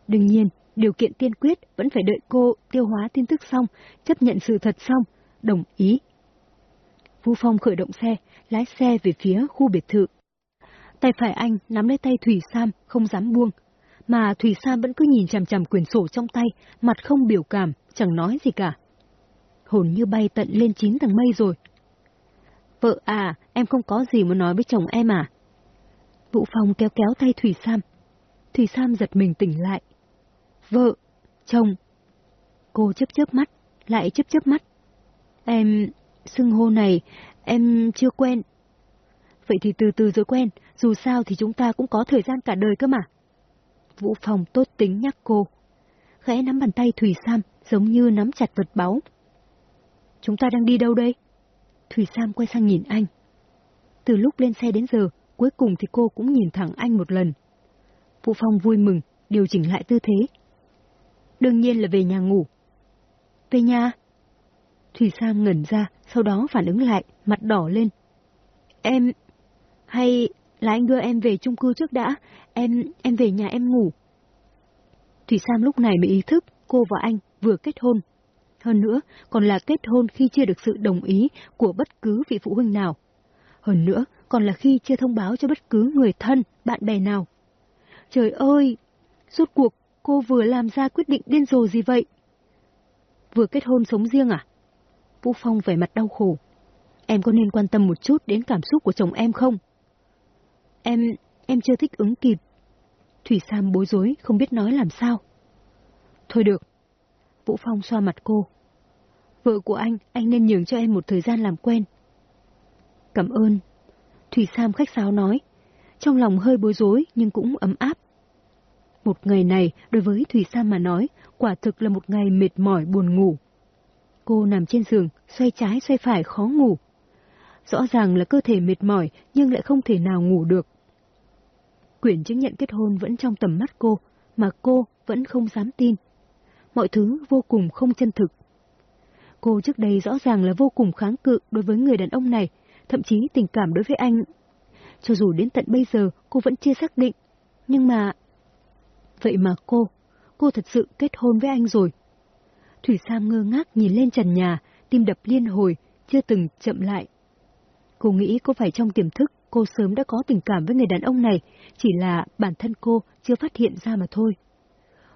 Đương nhiên, điều kiện tiên quyết vẫn phải đợi cô tiêu hóa tin tức xong, chấp nhận sự thật xong, đồng ý. Vũ Phong khởi động xe, lái xe về phía khu biệt thự. Tay phải anh nắm lấy tay Thủy Sam, không dám buông. Mà Thủy Sam vẫn cứ nhìn chằm chằm quyển sổ trong tay, mặt không biểu cảm, chẳng nói gì cả. Hồn như bay tận lên chín tầng mây rồi, Vợ à, em không có gì muốn nói với chồng em à? Vũ Phong kéo kéo tay Thủy Sam. Thủy Sam giật mình tỉnh lại. Vợ, chồng. Cô chấp chớp mắt, lại chấp chớp mắt. Em, xưng hô này, em chưa quen. Vậy thì từ từ rồi quen, dù sao thì chúng ta cũng có thời gian cả đời cơ mà. Vũ Phong tốt tính nhắc cô. Khẽ nắm bàn tay Thủy Sam, giống như nắm chặt vật báu. Chúng ta đang đi đâu đây? Thủy Sam quay sang nhìn anh. Từ lúc lên xe đến giờ, cuối cùng thì cô cũng nhìn thẳng anh một lần. Vũ Phong vui mừng, điều chỉnh lại tư thế. Đương nhiên là về nhà ngủ. Về nhà? Thủy Sam ngẩn ra, sau đó phản ứng lại, mặt đỏ lên. Em... Hay là anh đưa em về chung cư trước đã, em... em về nhà em ngủ. Thủy Sam lúc này mới ý thức cô và anh vừa kết hôn hơn nữa, còn là kết hôn khi chưa được sự đồng ý của bất cứ vị phụ huynh nào. Hơn nữa, còn là khi chưa thông báo cho bất cứ người thân, bạn bè nào. Trời ơi! Rốt cuộc, cô vừa làm ra quyết định điên rồ gì vậy? Vừa kết hôn sống riêng à? Vũ Phong vẻ mặt đau khổ. Em có nên quan tâm một chút đến cảm xúc của chồng em không? Em, em chưa thích ứng kịp. Thủy Sam bối rối, không biết nói làm sao. Thôi được. Vũ Phong xoa mặt cô. Vợ của anh, anh nên nhường cho em một thời gian làm quen. Cảm ơn. Thủy Sam khách sáo nói. Trong lòng hơi bối rối nhưng cũng ấm áp. Một ngày này, đối với Thủy Sam mà nói, quả thực là một ngày mệt mỏi buồn ngủ. Cô nằm trên giường, xoay trái xoay phải khó ngủ. Rõ ràng là cơ thể mệt mỏi nhưng lại không thể nào ngủ được. Quyển chứng nhận kết hôn vẫn trong tầm mắt cô, mà cô vẫn không dám tin. Mọi thứ vô cùng không chân thực. Cô trước đây rõ ràng là vô cùng kháng cự đối với người đàn ông này, thậm chí tình cảm đối với anh. Cho dù đến tận bây giờ cô vẫn chưa xác định, nhưng mà... Vậy mà cô, cô thật sự kết hôn với anh rồi. Thủy Sam ngơ ngác nhìn lên trần nhà, tim đập liên hồi, chưa từng chậm lại. Cô nghĩ có phải trong tiềm thức cô sớm đã có tình cảm với người đàn ông này, chỉ là bản thân cô chưa phát hiện ra mà thôi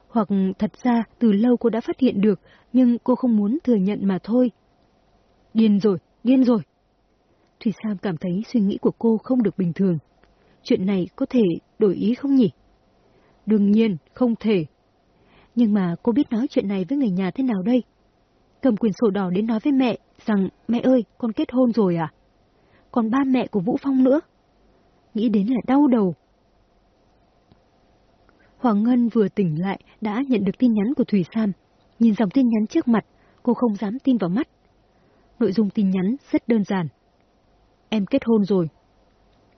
hoặc thật ra từ lâu cô đã phát hiện được, nhưng cô không muốn thừa nhận mà thôi. Điên rồi, điên rồi. Thủy Sam cảm thấy suy nghĩ của cô không được bình thường. Chuyện này có thể đổi ý không nhỉ? Đương nhiên, không thể. Nhưng mà cô biết nói chuyện này với người nhà thế nào đây? Cầm quyền sổ đỏ đến nói với mẹ rằng, mẹ ơi, con kết hôn rồi à? Còn ba mẹ của Vũ Phong nữa. nghĩ đến là đau đầu. Hoàng Ngân vừa tỉnh lại đã nhận được tin nhắn của Thủy Sam. Nhìn dòng tin nhắn trước mặt, cô không dám tin vào mắt. Nội dung tin nhắn rất đơn giản. Em kết hôn rồi.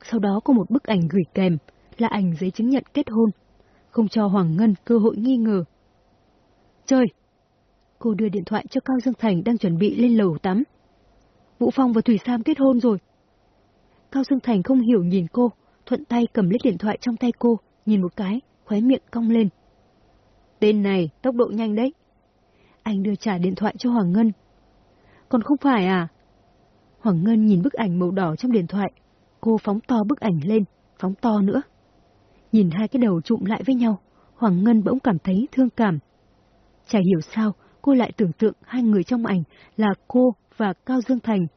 Sau đó có một bức ảnh gửi kèm, là ảnh giấy chứng nhận kết hôn, không cho Hoàng Ngân cơ hội nghi ngờ. Chơi! Cô đưa điện thoại cho Cao Dương Thành đang chuẩn bị lên lầu tắm. Vũ Phong và Thủy Sam kết hôn rồi. Cao Dương Thành không hiểu nhìn cô, thuận tay cầm lấy điện thoại trong tay cô, nhìn một cái, khóe miệng cong lên. Tên này, tốc độ nhanh đấy. Anh đưa trả điện thoại cho Hoàng Ngân. Còn không phải à? Hoàng Ngân nhìn bức ảnh màu đỏ trong điện thoại. Cô phóng to bức ảnh lên, phóng to nữa. Nhìn hai cái đầu trụm lại với nhau, Hoàng Ngân bỗng cảm thấy thương cảm. Chả hiểu sao, cô lại tưởng tượng hai người trong ảnh là cô và Cao Dương Thành.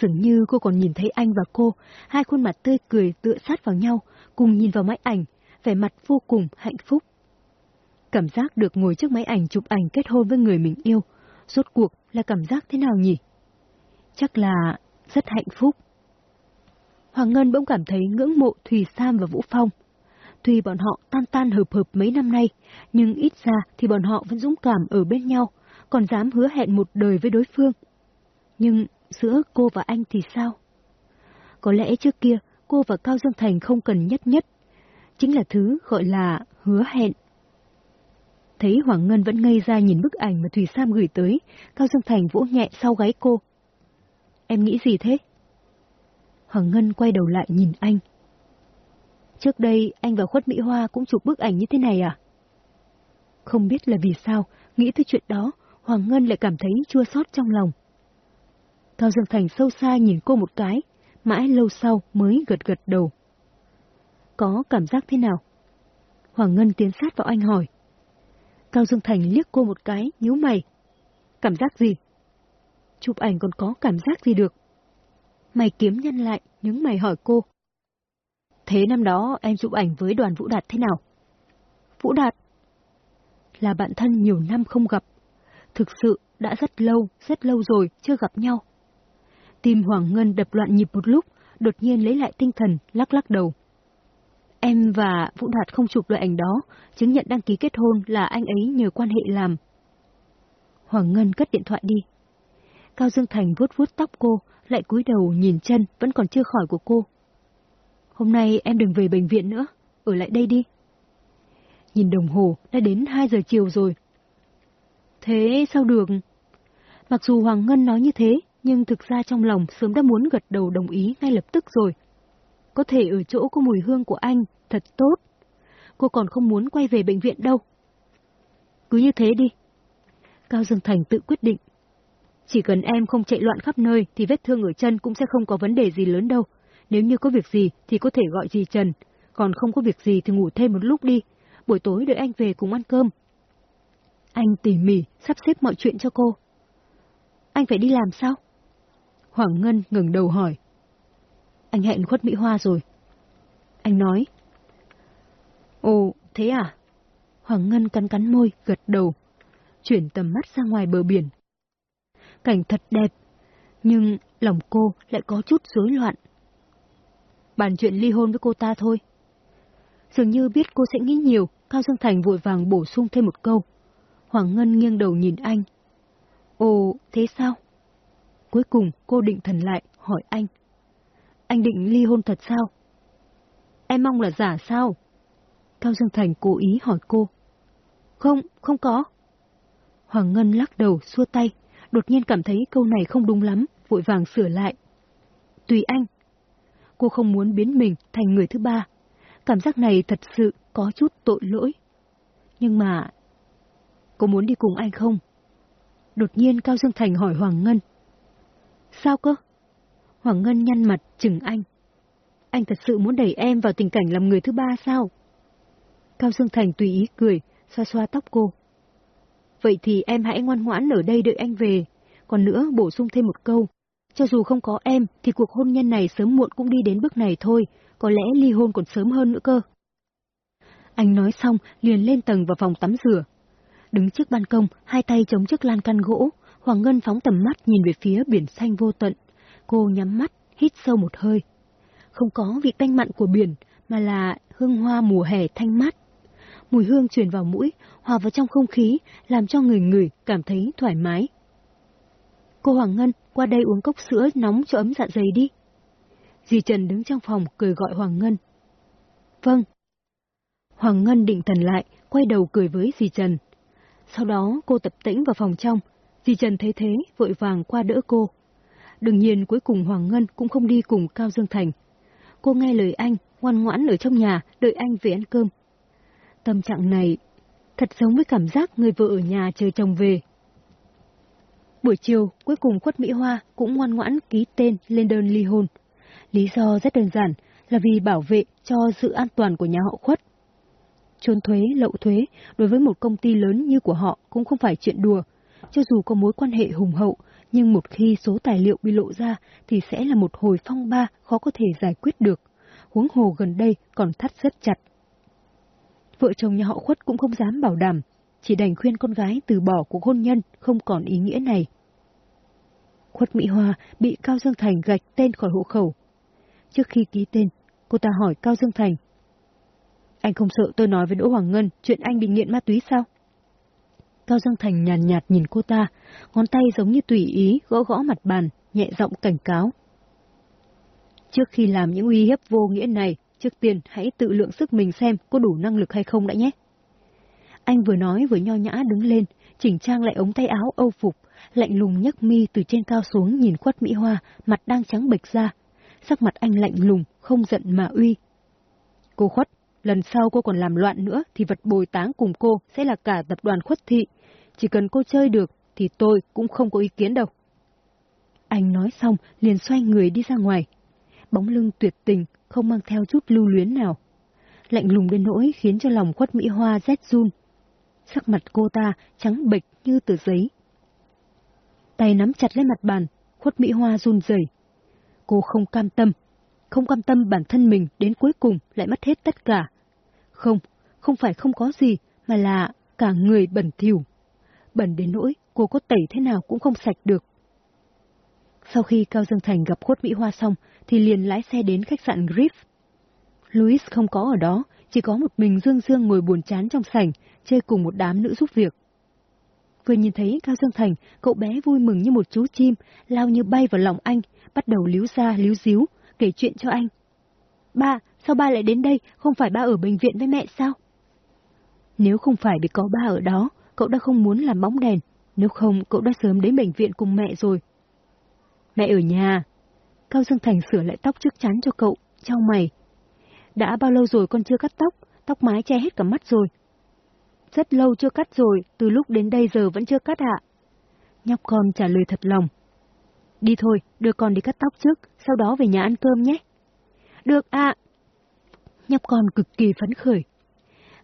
Dường như cô còn nhìn thấy anh và cô, hai khuôn mặt tươi cười tựa sát vào nhau, cùng nhìn vào máy ảnh, vẻ mặt vô cùng hạnh phúc. Cảm giác được ngồi trước máy ảnh chụp ảnh kết hôn với người mình yêu, rốt cuộc là cảm giác thế nào nhỉ? Chắc là rất hạnh phúc. Hoàng Ngân bỗng cảm thấy ngưỡng mộ Thùy Sam và Vũ Phong. Tuy bọn họ tan tan hợp hợp mấy năm nay, nhưng ít ra thì bọn họ vẫn dũng cảm ở bên nhau, còn dám hứa hẹn một đời với đối phương. Nhưng giữa cô và anh thì sao? Có lẽ trước kia cô và Cao Dương Thành không cần nhất nhất, chính là thứ gọi là hứa hẹn. Thấy Hoàng Ngân vẫn ngây ra nhìn bức ảnh mà Thùy Sam gửi tới, Cao Dương Thành vỗ nhẹ sau gáy cô. Em nghĩ gì thế? Hoàng Ngân quay đầu lại nhìn anh. Trước đây anh và Khuất Mỹ Hoa cũng chụp bức ảnh như thế này à? Không biết là vì sao, nghĩ tới chuyện đó, Hoàng Ngân lại cảm thấy chua xót trong lòng. Cao Dương Thành sâu xa nhìn cô một cái, mãi lâu sau mới gật gật đầu. Có cảm giác thế nào? Hoàng Ngân tiến sát vào anh hỏi. Cao Dương Thành liếc cô một cái, nhíu mày. Cảm giác gì? Chụp ảnh còn có cảm giác gì được? Mày kiếm nhân lại, những mày hỏi cô. Thế năm đó em chụp ảnh với đoàn Vũ Đạt thế nào? Vũ Đạt? Là bạn thân nhiều năm không gặp. Thực sự đã rất lâu, rất lâu rồi chưa gặp nhau. Tim Hoàng Ngân đập loạn nhịp một lúc, đột nhiên lấy lại tinh thần, lắc lắc đầu. Em và Vũ Đạt không chụp loại ảnh đó, chứng nhận đăng ký kết hôn là anh ấy nhờ quan hệ làm. Hoàng Ngân cất điện thoại đi. Cao Dương Thành vuốt vuốt tóc cô, lại cúi đầu nhìn chân vẫn còn chưa khỏi của cô. Hôm nay em đừng về bệnh viện nữa, ở lại đây đi. Nhìn đồng hồ, đã đến 2 giờ chiều rồi. Thế sao được? Mặc dù Hoàng Ngân nói như thế, nhưng thực ra trong lòng sớm đã muốn gật đầu đồng ý ngay lập tức rồi. Có thể ở chỗ có mùi hương của anh, thật tốt. Cô còn không muốn quay về bệnh viện đâu. Cứ như thế đi. Cao Dương Thành tự quyết định. Chỉ cần em không chạy loạn khắp nơi thì vết thương ở chân cũng sẽ không có vấn đề gì lớn đâu. Nếu như có việc gì thì có thể gọi dì Trần, còn không có việc gì thì ngủ thêm một lúc đi. Buổi tối đợi anh về cùng ăn cơm. Anh tỉ mỉ sắp xếp mọi chuyện cho cô. Anh phải đi làm sao? Hoàng Ngân ngừng đầu hỏi. Anh hẹn khuất Mỹ Hoa rồi. Anh nói. Ồ, thế à? Hoàng Ngân cắn cắn môi, gật đầu. Chuyển tầm mắt ra ngoài bờ biển. Cảnh thật đẹp, nhưng lòng cô lại có chút rối loạn. Bàn chuyện ly hôn với cô ta thôi. Dường như biết cô sẽ nghĩ nhiều, Cao Dương Thành vội vàng bổ sung thêm một câu. Hoàng Ngân nghiêng đầu nhìn anh. Ồ, thế sao? Cuối cùng cô định thần lại, hỏi anh. Anh định ly hôn thật sao? Em mong là giả sao? Cao Dương Thành cố ý hỏi cô. Không, không có. Hoàng Ngân lắc đầu, xua tay, đột nhiên cảm thấy câu này không đúng lắm, vội vàng sửa lại. Tùy anh. Cô không muốn biến mình thành người thứ ba. Cảm giác này thật sự có chút tội lỗi. Nhưng mà... Cô muốn đi cùng anh không? Đột nhiên Cao Dương Thành hỏi Hoàng Ngân. Sao cơ? Hoàng Ngân nhăn mặt chừng anh. Anh thật sự muốn đẩy em vào tình cảnh làm người thứ ba sao? Cao Dương Thành tùy ý cười, xoa xoa tóc cô. Vậy thì em hãy ngoan ngoãn ở đây đợi anh về. Còn nữa bổ sung thêm một câu. Cho dù không có em, thì cuộc hôn nhân này sớm muộn cũng đi đến bước này thôi, có lẽ ly hôn còn sớm hơn nữa cơ. Anh nói xong, liền lên tầng vào phòng tắm rửa. Đứng trước ban công, hai tay chống chiếc lan can gỗ, Hoàng Ngân phóng tầm mắt nhìn về phía biển xanh vô tận. Cô nhắm mắt, hít sâu một hơi. không có vị tanh mặn của biển, mà là hương hoa mùa hè thanh mát. Mùi hương truyền vào mũi, hòa vào trong không khí, làm cho người người cảm thấy thoải mái. Cô Hoàng Ngân, qua đây uống cốc sữa nóng cho ấm dạ dày đi. Dì Trần đứng trong phòng cười gọi Hoàng Ngân. Vâng. Hoàng Ngân định thần lại, quay đầu cười với dì Trần. Sau đó cô tập tĩnh vào phòng trong, dì Trần thấy thế, vội vàng qua đỡ cô. Đương nhiên cuối cùng Hoàng Ngân cũng không đi cùng Cao Dương Thành. Cô nghe lời anh, ngoan ngoãn ở trong nhà, đợi anh về ăn cơm. Tâm trạng này thật giống với cảm giác người vợ ở nhà chờ chồng về. Buổi chiều, cuối cùng Khuất Mỹ Hoa cũng ngoan ngoãn ký tên lên đơn ly hôn. Lý do rất đơn giản là vì bảo vệ cho sự an toàn của nhà họ Khuất. Trốn thuế, lậu thuế đối với một công ty lớn như của họ cũng không phải chuyện đùa. Cho dù có mối quan hệ hùng hậu, nhưng một khi số tài liệu bị lộ ra thì sẽ là một hồi phong ba khó có thể giải quyết được. Huống hồ gần đây còn thắt rất chặt. Vợ chồng nhà họ Khuất cũng không dám bảo đảm, chỉ đành khuyên con gái từ bỏ cuộc hôn nhân không còn ý nghĩa này. Khuất Mỹ Hoa bị Cao Dương Thành gạch tên khỏi hộ khẩu. Trước khi ký tên, cô ta hỏi Cao Dương Thành. Anh không sợ tôi nói với Đỗ Hoàng Ngân chuyện anh bị nghiện ma túy sao? Cao Dương Thành nhàn nhạt, nhạt nhìn cô ta, ngón tay giống như tùy ý gõ gõ mặt bàn, nhẹ giọng cảnh cáo. Trước khi làm những uy hiếp vô nghĩa này, trước tiên hãy tự lượng sức mình xem có đủ năng lực hay không đã nhé. Anh vừa nói vừa nho nhã đứng lên, chỉnh trang lại ống tay áo âu phục, lạnh lùng nhấc mi từ trên cao xuống nhìn khuất Mỹ Hoa, mặt đang trắng bệch ra. Sắc mặt anh lạnh lùng, không giận mà uy. Cô khuất, lần sau cô còn làm loạn nữa thì vật bồi táng cùng cô sẽ là cả tập đoàn khuất thị. Chỉ cần cô chơi được thì tôi cũng không có ý kiến đâu. Anh nói xong liền xoay người đi ra ngoài. Bóng lưng tuyệt tình, không mang theo chút lưu luyến nào. Lạnh lùng đến nỗi khiến cho lòng khuất Mỹ Hoa rét run. Sắc mặt cô ta trắng bệch như tờ giấy. Tay nắm chặt lên mặt bàn, khuất Mỹ Hoa run rẩy. Cô không cam tâm, không cam tâm bản thân mình đến cuối cùng lại mất hết tất cả. Không, không phải không có gì, mà là cả người bẩn thỉu. Bẩn đến nỗi cô có tẩy thế nào cũng không sạch được. Sau khi Cao Dương Thành gặp khuất Mỹ Hoa xong, thì liền lái xe đến khách sạn Griff. Louis không có ở đó, chỉ có một mình Dương Dương ngồi buồn chán trong sảnh, chơi cùng một đám nữ giúp việc. Vừa nhìn thấy Cao Dương Thành, cậu bé vui mừng như một chú chim, lao như bay vào lòng anh, bắt đầu líu ra líu díu, kể chuyện cho anh. Ba, sao ba lại đến đây, không phải ba ở bệnh viện với mẹ sao? Nếu không phải vì có ba ở đó, cậu đã không muốn làm bóng đèn, nếu không cậu đã sớm đến bệnh viện cùng mẹ rồi. Mẹ ở nhà. Cao Dương Thành sửa lại tóc trước chắn cho cậu, trao mày. Đã bao lâu rồi con chưa cắt tóc, tóc mái che hết cả mắt rồi. Rất lâu chưa cắt rồi, từ lúc đến đây giờ vẫn chưa cắt ạ. Nhóc con trả lời thật lòng. Đi thôi, đưa con đi cắt tóc trước, sau đó về nhà ăn cơm nhé. Được ạ. Nhóc con cực kỳ phấn khởi.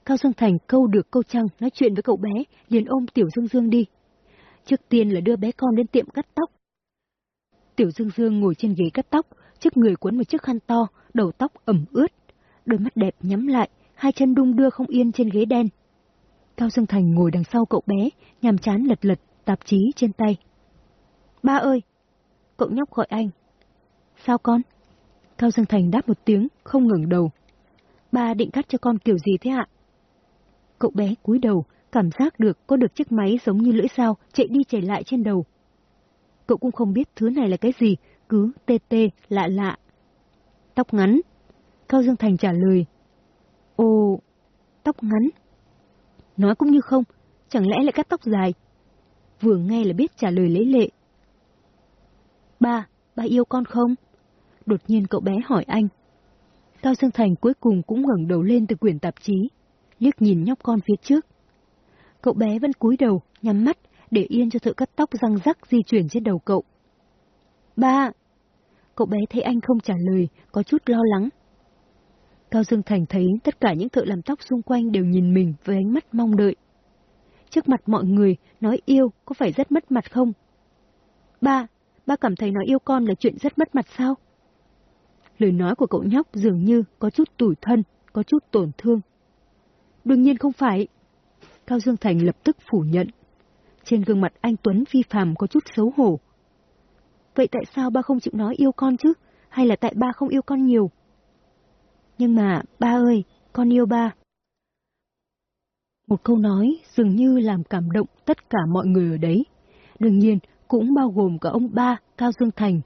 Cao Dương Thành câu được câu trăng nói chuyện với cậu bé, liền ôm Tiểu Dương Dương đi. Trước tiên là đưa bé con đến tiệm cắt tóc. Tiểu Dương Dương ngồi trên ghế cắt tóc, trước người cuốn một chiếc khăn to, đầu tóc ẩm ướt. Đôi mắt đẹp nhắm lại, hai chân đung đưa không yên trên ghế đen. Cao Dương Thành ngồi đằng sau cậu bé, nhằm chán lật lật, tạp chí trên tay. Ba ơi! Cậu nhóc gọi anh. Sao con? Cao Dương Thành đáp một tiếng, không ngừng đầu. Ba định cắt cho con kiểu gì thế ạ? Cậu bé cúi đầu, cảm giác được có được chiếc máy giống như lưỡi dao chạy đi chạy lại trên đầu. Cậu cũng không biết thứ này là cái gì, cứ tê tê, lạ lạ. Tóc ngắn. Cao Dương Thành trả lời. Ồ, tóc ngắn. Nói cũng như không, chẳng lẽ lại cắt tóc dài. Vừa nghe là biết trả lời lấy lệ. Ba, ba yêu con không? Đột nhiên cậu bé hỏi anh. Cao Dương Thành cuối cùng cũng ngẩng đầu lên từ quyển tạp chí, liếc nhìn nhóc con phía trước. Cậu bé vẫn cúi đầu, nhắm mắt, để yên cho thợ cắt tóc răng rắc di chuyển trên đầu cậu. Ba! Cậu bé thấy anh không trả lời, có chút lo lắng. Cao Dương Thành thấy tất cả những thợ làm tóc xung quanh đều nhìn mình với ánh mắt mong đợi. Trước mặt mọi người, nói yêu có phải rất mất mặt không? Ba, ba cảm thấy nói yêu con là chuyện rất mất mặt sao? Lời nói của cậu nhóc dường như có chút tủi thân, có chút tổn thương. Đương nhiên không phải. Cao Dương Thành lập tức phủ nhận. Trên gương mặt anh Tuấn phi phàm có chút xấu hổ. Vậy tại sao ba không chịu nói yêu con chứ? Hay là tại ba không yêu con nhiều? Nhưng mà, ba ơi, con yêu ba. Một câu nói dường như làm cảm động tất cả mọi người ở đấy. Đương nhiên, cũng bao gồm cả ông ba, Cao Dương Thành.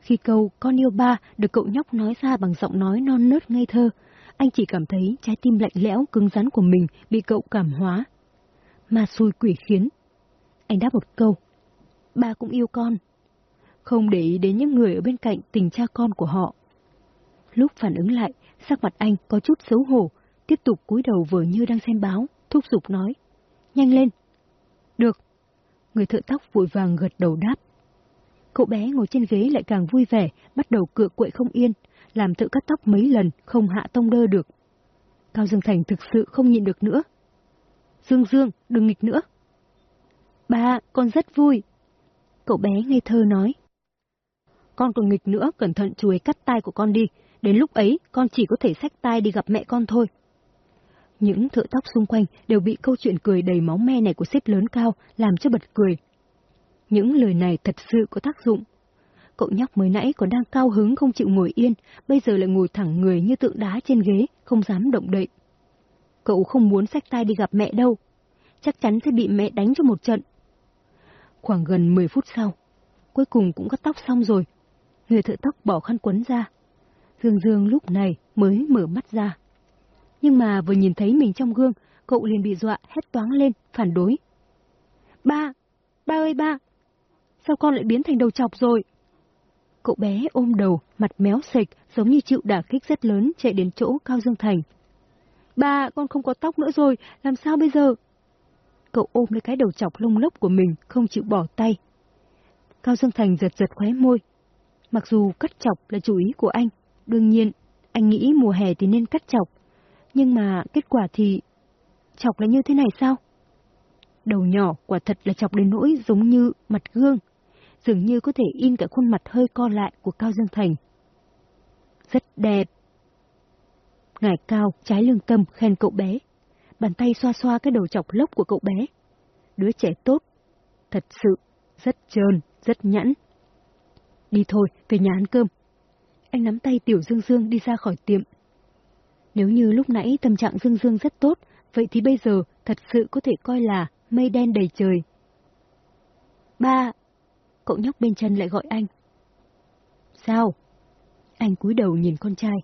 Khi câu con yêu ba được cậu nhóc nói ra bằng giọng nói non nớt ngây thơ, anh chỉ cảm thấy trái tim lạnh lẽo cứng rắn của mình bị cậu cảm hóa. mà xui quỷ khiến. Anh đáp một câu. Ba cũng yêu con. Không để ý đến những người ở bên cạnh tình cha con của họ. Lúc phản ứng lại, sắc mặt anh có chút xấu hổ, tiếp tục cúi đầu vừa như đang xem báo, thúc giục nói. Nhanh lên. Được. Người thợ tóc vội vàng gật đầu đáp. Cậu bé ngồi trên ghế lại càng vui vẻ, bắt đầu cựa quậy không yên, làm thợ cắt tóc mấy lần không hạ tông đơ được. Cao Dương Thành thực sự không nhịn được nữa. Dương Dương, đừng nghịch nữa. Ba, con rất vui. Cậu bé ngây thơ nói. Con còn nghịch nữa, cẩn thận chú ấy cắt tay của con đi. Đến lúc ấy, con chỉ có thể xách tay đi gặp mẹ con thôi. Những thợ tóc xung quanh đều bị câu chuyện cười đầy máu me này của sếp lớn cao làm cho bật cười. Những lời này thật sự có tác dụng. Cậu nhóc mới nãy còn đang cao hứng không chịu ngồi yên, bây giờ lại ngồi thẳng người như tượng đá trên ghế, không dám động đậy. Cậu không muốn xách tay đi gặp mẹ đâu. Chắc chắn sẽ bị mẹ đánh cho một trận. Khoảng gần 10 phút sau, cuối cùng cũng cắt tóc xong rồi. Người thợ tóc bỏ khăn quấn ra. Dương Dương lúc này mới mở mắt ra. Nhưng mà vừa nhìn thấy mình trong gương, cậu liền bị dọa hét toáng lên, phản đối. Ba! Ba ơi ba! Sao con lại biến thành đầu chọc rồi? Cậu bé ôm đầu, mặt méo sạch, giống như chịu đả kích rất lớn chạy đến chỗ Cao Dương Thành. Ba, con không có tóc nữa rồi, làm sao bây giờ? Cậu ôm lấy cái đầu chọc lông lốc của mình, không chịu bỏ tay. Cao Dương Thành giật giật khóe môi. Mặc dù cắt chọc là chủ ý của anh, đương nhiên, anh nghĩ mùa hè thì nên cắt chọc. Nhưng mà kết quả thì... Chọc là như thế này sao? Đầu nhỏ quả thật là chọc đến nỗi giống như mặt gương, dường như có thể in cả khuôn mặt hơi co lại của Cao Dương Thành. Rất đẹp. ngài cao, trái lương tâm khen cậu bé. Bàn tay xoa xoa cái đầu chọc lốc của cậu bé. Đứa trẻ tốt. Thật sự, rất trơn, rất nhẵn. Đi thôi, về nhà ăn cơm. Anh nắm tay Tiểu Dương Dương đi ra khỏi tiệm. Nếu như lúc nãy tâm trạng Dương Dương rất tốt, vậy thì bây giờ thật sự có thể coi là mây đen đầy trời. Ba, cậu nhóc bên chân lại gọi anh. Sao? Anh cúi đầu nhìn con trai.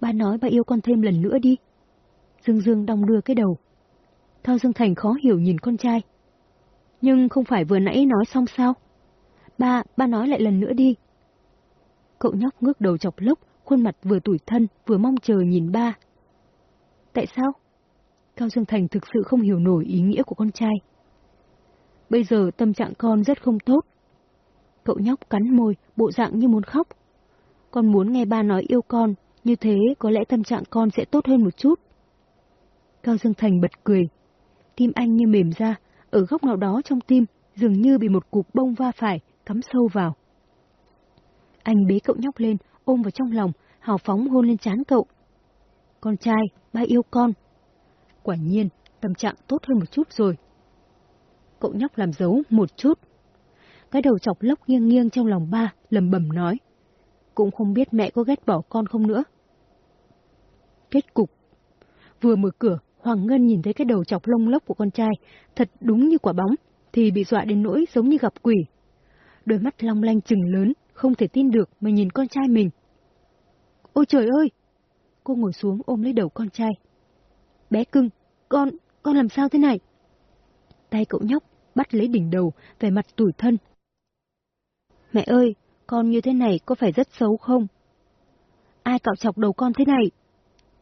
Ba nói ba yêu con thêm lần nữa đi. Dương Dương đong đưa cái đầu. Thao Dương Thành khó hiểu nhìn con trai. Nhưng không phải vừa nãy nói xong sao? Ba, ba nói lại lần nữa đi. Cậu nhóc ngước đầu chọc lốc, khuôn mặt vừa tủi thân, vừa mong chờ nhìn ba. Tại sao? Cao Dương Thành thực sự không hiểu nổi ý nghĩa của con trai. Bây giờ tâm trạng con rất không tốt. Cậu nhóc cắn môi, bộ dạng như muốn khóc. Con muốn nghe ba nói yêu con, như thế có lẽ tâm trạng con sẽ tốt hơn một chút. Cao Dương Thành bật cười. Tim anh như mềm ra, ở góc nào đó trong tim, dường như bị một cục bông va phải, cắm sâu vào. Anh bế cậu nhóc lên, ôm vào trong lòng, hào phóng hôn lên trán cậu. Con trai, ba yêu con. Quả nhiên, tâm trạng tốt hơn một chút rồi cậu nhóc làm dấu một chút. Cái đầu chọc lốc nghiêng nghiêng trong lòng ba, lầm bầm nói. Cũng không biết mẹ có ghét bỏ con không nữa. Kết cục. Vừa mở cửa, Hoàng Ngân nhìn thấy cái đầu chọc lông lốc của con trai, thật đúng như quả bóng, thì bị dọa đến nỗi giống như gặp quỷ. Đôi mắt long lanh trừng lớn, không thể tin được mà nhìn con trai mình. Ôi trời ơi! Cô ngồi xuống ôm lấy đầu con trai. Bé cưng, con, con làm sao thế này? Tay cậu nhóc bắt lấy đỉnh đầu, về mặt tủi thân. Mẹ ơi, con như thế này có phải rất xấu không? Ai cạo chọc đầu con thế này?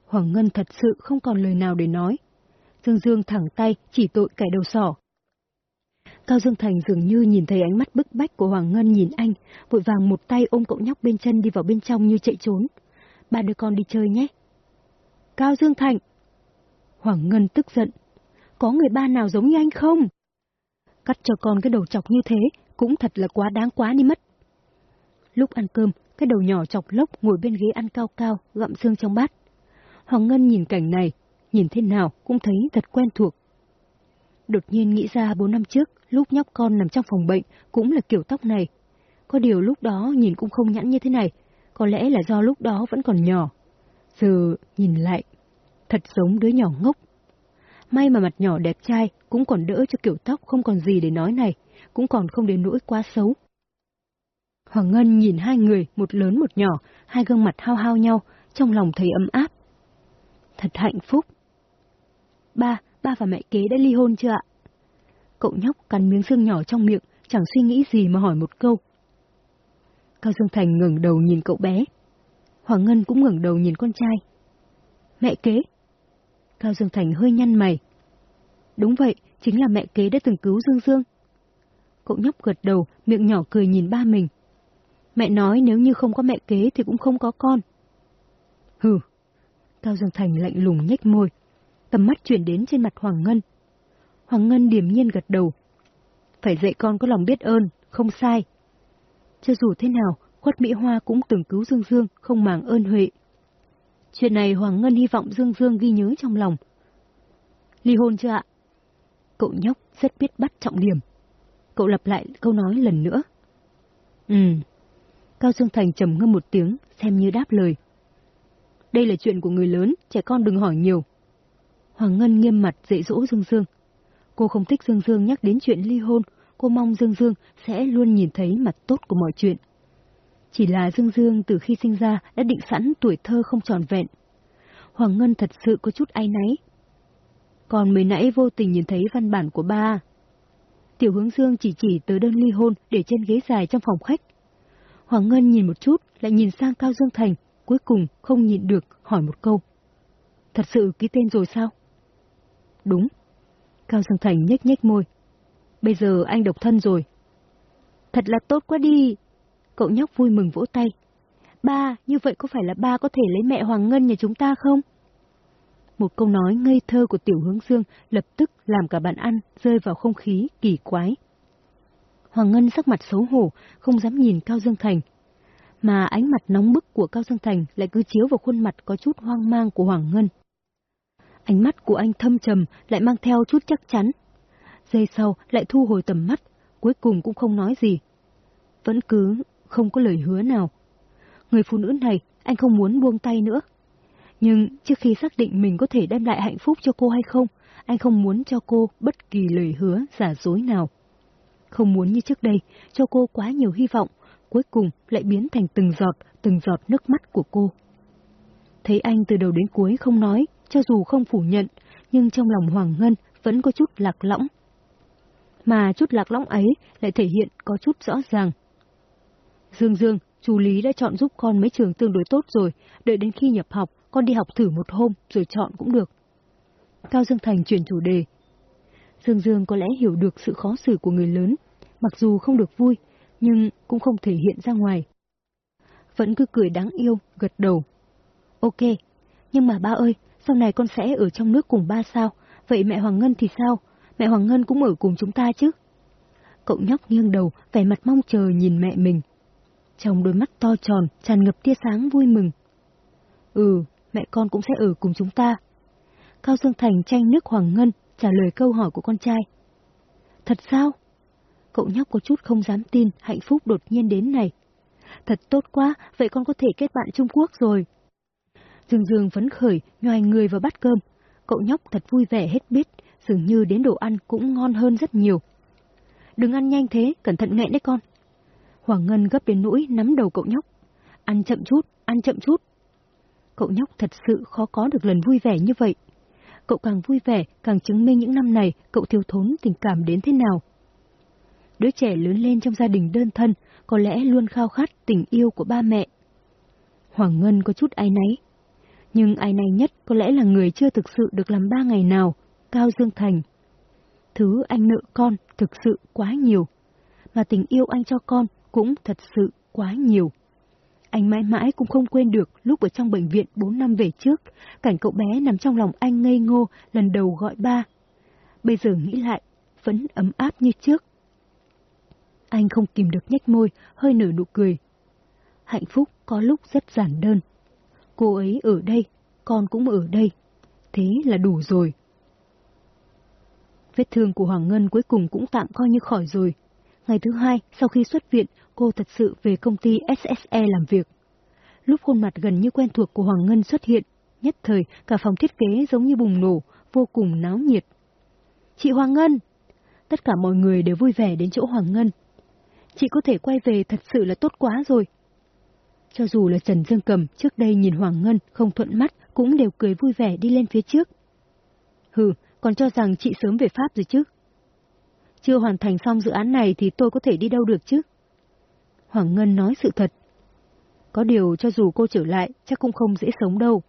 Hoàng Ngân thật sự không còn lời nào để nói. Dương Dương thẳng tay chỉ tội kẻ đầu sỏ. Cao Dương Thành dường như nhìn thấy ánh mắt bức bách của Hoàng Ngân nhìn anh, vội vàng một tay ôm cậu nhóc bên chân đi vào bên trong như chạy trốn. Ba đứa con đi chơi nhé. Cao Dương Thành! Hoàng Ngân tức giận. Có người ba nào giống như anh không? Cắt cho con cái đầu chọc như thế cũng thật là quá đáng quá đi mất. Lúc ăn cơm, cái đầu nhỏ chọc lốc ngồi bên ghế ăn cao cao, gặm xương trong bát. Hoàng Ngân nhìn cảnh này, nhìn thế nào cũng thấy thật quen thuộc. Đột nhiên nghĩ ra bốn năm trước, lúc nhóc con nằm trong phòng bệnh, cũng là kiểu tóc này. Có điều lúc đó nhìn cũng không nhẵn như thế này, có lẽ là do lúc đó vẫn còn nhỏ. Giờ nhìn lại, thật giống đứa nhỏ ngốc. May mà mặt nhỏ đẹp trai cũng còn đỡ cho kiểu tóc không còn gì để nói này, cũng còn không đến nỗi quá xấu. Hoàng Ngân nhìn hai người, một lớn một nhỏ, hai gương mặt hao hao nhau, trong lòng thấy ấm áp. Thật hạnh phúc. Ba, ba và mẹ kế đã ly hôn chưa ạ? Cậu nhóc cắn miếng xương nhỏ trong miệng, chẳng suy nghĩ gì mà hỏi một câu. Cao Dương Thành ngẩng đầu nhìn cậu bé. Hoàng Ngân cũng ngẩng đầu nhìn con trai. Mẹ kế? Cao Dương Thành hơi nhăn mày. Đúng vậy, chính là mẹ kế đã từng cứu Dương Dương. Cậu nhóc gật đầu, miệng nhỏ cười nhìn ba mình. Mẹ nói nếu như không có mẹ kế thì cũng không có con. Hừ. Cao Dương Thành lạnh lùng nhếch môi. Tầm mắt chuyển đến trên mặt Hoàng Ngân. Hoàng Ngân điềm nhiên gật đầu. Phải dạy con có lòng biết ơn, không sai. Cho dù thế nào, Khuất Mỹ Hoa cũng từng cứu Dương Dương, không màng ơn huệ. Chuyện này Hoàng Ngân hy vọng Dương Dương ghi nhớ trong lòng. Ly hôn chưa ạ? Cậu nhóc rất biết bắt trọng điểm. Cậu lặp lại câu nói lần nữa. Ừ. Cao Dương Thành trầm ngâm một tiếng, xem như đáp lời. Đây là chuyện của người lớn, trẻ con đừng hỏi nhiều. Hoàng Ngân nghiêm mặt dạy dỗ Dương Dương. Cô không thích Dương Dương nhắc đến chuyện ly hôn, cô mong Dương Dương sẽ luôn nhìn thấy mặt tốt của mọi chuyện. Chỉ là Dương Dương từ khi sinh ra đã định sẵn tuổi thơ không tròn vẹn. Hoàng Ngân thật sự có chút ai náy. Còn mới nãy vô tình nhìn thấy văn bản của ba. Tiểu hướng Dương chỉ chỉ tới đơn ly hôn để trên ghế dài trong phòng khách. Hoàng Ngân nhìn một chút, lại nhìn sang Cao Dương Thành, cuối cùng không nhịn được hỏi một câu. Thật sự ký tên rồi sao? Đúng. Cao Dương Thành nhếch nhếch môi. Bây giờ anh độc thân rồi. Thật là tốt quá đi. Cậu nhóc vui mừng vỗ tay. Ba, như vậy có phải là ba có thể lấy mẹ Hoàng Ngân nhà chúng ta không? Một câu nói ngây thơ của Tiểu Hướng Dương lập tức làm cả bạn ăn rơi vào không khí kỳ quái. Hoàng Ngân sắc mặt xấu hổ, không dám nhìn Cao Dương Thành. Mà ánh mặt nóng bức của Cao Dương Thành lại cứ chiếu vào khuôn mặt có chút hoang mang của Hoàng Ngân. Ánh mắt của anh thâm trầm lại mang theo chút chắc chắn. Giây sau lại thu hồi tầm mắt, cuối cùng cũng không nói gì. Vẫn cứ không có lời hứa nào. Người phụ nữ này anh không muốn buông tay nữa. Nhưng trước khi xác định mình có thể đem lại hạnh phúc cho cô hay không, anh không muốn cho cô bất kỳ lời hứa giả dối nào. Không muốn như trước đây, cho cô quá nhiều hy vọng, cuối cùng lại biến thành từng giọt, từng giọt nước mắt của cô. Thấy anh từ đầu đến cuối không nói, cho dù không phủ nhận, nhưng trong lòng Hoàng Ngân vẫn có chút lạc lõng. Mà chút lạc lõng ấy lại thể hiện có chút rõ ràng. Dương Dương, chú Lý đã chọn giúp con mấy trường tương đối tốt rồi, đợi đến khi nhập học, con đi học thử một hôm rồi chọn cũng được. Cao Dương Thành chuyển chủ đề. Dương Dương có lẽ hiểu được sự khó xử của người lớn, mặc dù không được vui, nhưng cũng không thể hiện ra ngoài. Vẫn cứ cười đáng yêu, gật đầu. Ok, nhưng mà ba ơi, sau này con sẽ ở trong nước cùng ba sao, vậy mẹ Hoàng Ngân thì sao? Mẹ Hoàng Ngân cũng ở cùng chúng ta chứ? Cậu nhóc nghiêng đầu, vẻ mặt mong chờ nhìn mẹ mình. Trong đôi mắt to tròn, tràn ngập tia sáng vui mừng. Ừ, mẹ con cũng sẽ ở cùng chúng ta. Cao Dương Thành tranh nước Hoàng Ngân, trả lời câu hỏi của con trai. Thật sao? Cậu nhóc có chút không dám tin hạnh phúc đột nhiên đến này. Thật tốt quá, vậy con có thể kết bạn Trung Quốc rồi. Dương Dương phấn khởi, nhoài người vào bát cơm. Cậu nhóc thật vui vẻ hết biết, dường như đến đồ ăn cũng ngon hơn rất nhiều. Đừng ăn nhanh thế, cẩn thận nghẹn đấy con. Hoàng Ngân gấp đến nỗi nắm đầu cậu nhóc. Ăn chậm chút, ăn chậm chút. Cậu nhóc thật sự khó có được lần vui vẻ như vậy. Cậu càng vui vẻ, càng chứng minh những năm này cậu thiếu thốn tình cảm đến thế nào. Đứa trẻ lớn lên trong gia đình đơn thân, có lẽ luôn khao khát tình yêu của ba mẹ. Hoàng Ngân có chút ai náy. Nhưng ai này nhất có lẽ là người chưa thực sự được làm ba ngày nào, Cao Dương Thành. Thứ anh nợ con thực sự quá nhiều, mà tình yêu anh cho con cũng thật sự quá nhiều. Anh mãi mãi cũng không quên được lúc ở trong bệnh viện 4 năm về trước, cảnh cậu bé nằm trong lòng anh ngây ngô lần đầu gọi ba. Bây giờ nghĩ lại, vẫn ấm áp như trước. Anh không kìm được nhếch môi, hơi nở nụ cười. Hạnh phúc có lúc rất giản đơn. Cô ấy ở đây, con cũng ở đây. Thế là đủ rồi. Vết thương của Hoàng Ngân cuối cùng cũng tạm coi như khỏi rồi. Ngày thứ hai, sau khi xuất viện, cô thật sự về công ty SSE làm việc. Lúc khuôn mặt gần như quen thuộc của Hoàng Ngân xuất hiện, nhất thời cả phòng thiết kế giống như bùng nổ, vô cùng náo nhiệt. Chị Hoàng Ngân! Tất cả mọi người đều vui vẻ đến chỗ Hoàng Ngân. Chị có thể quay về thật sự là tốt quá rồi. Cho dù là Trần Dương Cầm trước đây nhìn Hoàng Ngân không thuận mắt cũng đều cười vui vẻ đi lên phía trước. Hừ, còn cho rằng chị sớm về Pháp rồi chứ. Chưa hoàn thành xong dự án này thì tôi có thể đi đâu được chứ? Hoàng Ngân nói sự thật. Có điều cho dù cô trở lại chắc cũng không dễ sống đâu.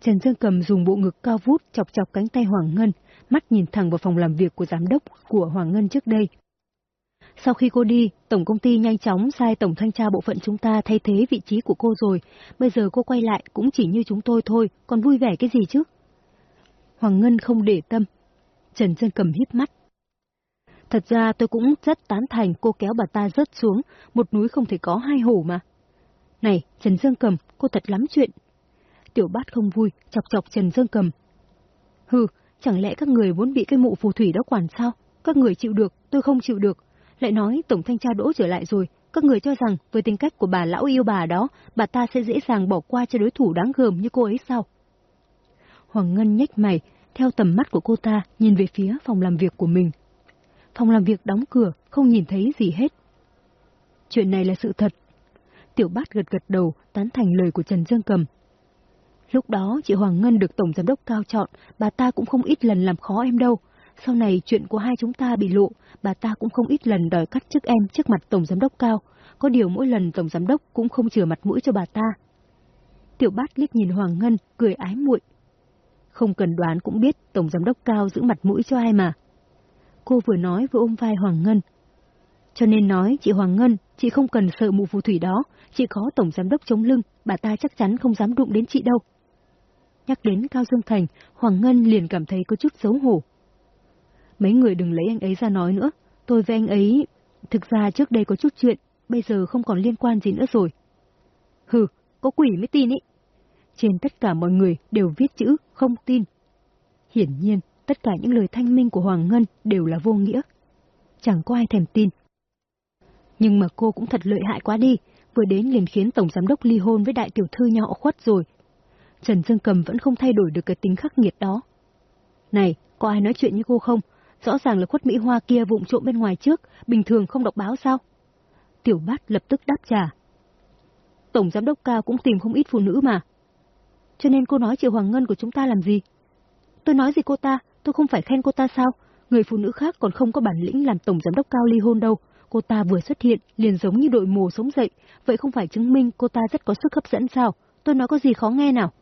Trần Dương Cầm dùng bộ ngực cao vút chọc chọc cánh tay Hoàng Ngân, mắt nhìn thẳng vào phòng làm việc của giám đốc của Hoàng Ngân trước đây. Sau khi cô đi, tổng công ty nhanh chóng sai tổng thanh tra bộ phận chúng ta thay thế vị trí của cô rồi, bây giờ cô quay lại cũng chỉ như chúng tôi thôi, còn vui vẻ cái gì chứ? Hoàng Ngân không để tâm. Trần Dương Cầm hiếp mắt. Thật ra tôi cũng rất tán thành cô kéo bà ta rớt xuống, một núi không thể có hai hổ mà. Này, Trần Dương Cầm, cô thật lắm chuyện. Tiểu bát không vui, chọc chọc Trần Dương Cầm. Hừ, chẳng lẽ các người muốn bị cái mụ phù thủy đó quản sao? Các người chịu được, tôi không chịu được. Lại nói tổng thanh tra đỗ trở lại rồi, các người cho rằng với tính cách của bà lão yêu bà đó, bà ta sẽ dễ dàng bỏ qua cho đối thủ đáng gờm như cô ấy sao? Hoàng Ngân nhếch mày, theo tầm mắt của cô ta nhìn về phía phòng làm việc của mình. Phòng làm việc đóng cửa, không nhìn thấy gì hết. Chuyện này là sự thật. Tiểu bát gật gật đầu, tán thành lời của Trần Dương Cầm. Lúc đó chị Hoàng Ngân được Tổng Giám đốc cao chọn, bà ta cũng không ít lần làm khó em đâu. Sau này chuyện của hai chúng ta bị lộ, bà ta cũng không ít lần đòi cắt chức em trước mặt Tổng Giám đốc cao. Có điều mỗi lần Tổng Giám đốc cũng không chừa mặt mũi cho bà ta. Tiểu bát liếc nhìn Hoàng Ngân, cười ái muội. Không cần đoán cũng biết Tổng Giám đốc cao giữ mặt mũi cho ai mà. Cô vừa nói vừa ôm vai Hoàng Ngân. Cho nên nói, chị Hoàng Ngân, chị không cần sợ mụ phù thủy đó, chị có Tổng Giám đốc chống lưng, bà ta chắc chắn không dám đụng đến chị đâu. Nhắc đến Cao Dương Thành, Hoàng Ngân liền cảm thấy có chút xấu hổ. Mấy người đừng lấy anh ấy ra nói nữa, tôi với anh ấy... Thực ra trước đây có chút chuyện, bây giờ không còn liên quan gì nữa rồi. Hừ, có quỷ mới tin ý. Trên tất cả mọi người đều viết chữ không tin. Hiển nhiên, tất cả những lời thanh minh của Hoàng Ngân đều là vô nghĩa. Chẳng có ai thèm tin. Nhưng mà cô cũng thật lợi hại quá đi, vừa đến liền khiến Tổng Giám đốc ly hôn với đại tiểu thư nhỏ khuất rồi. Trần Dương Cầm vẫn không thay đổi được cái tính khắc nghiệt đó. Này, có ai nói chuyện như cô không? Rõ ràng là khuất Mỹ Hoa kia vụng trộm bên ngoài trước, bình thường không đọc báo sao? Tiểu bát lập tức đáp trả. Tổng Giám đốc cao cũng tìm không ít phụ nữ mà. Cho nên cô nói chị Hoàng Ngân của chúng ta làm gì? Tôi nói gì cô ta, tôi không phải khen cô ta sao? Người phụ nữ khác còn không có bản lĩnh làm tổng giám đốc cao ly hôn đâu. Cô ta vừa xuất hiện, liền giống như đội mồ sống dậy, vậy không phải chứng minh cô ta rất có sức hấp dẫn sao? Tôi nói có gì khó nghe nào?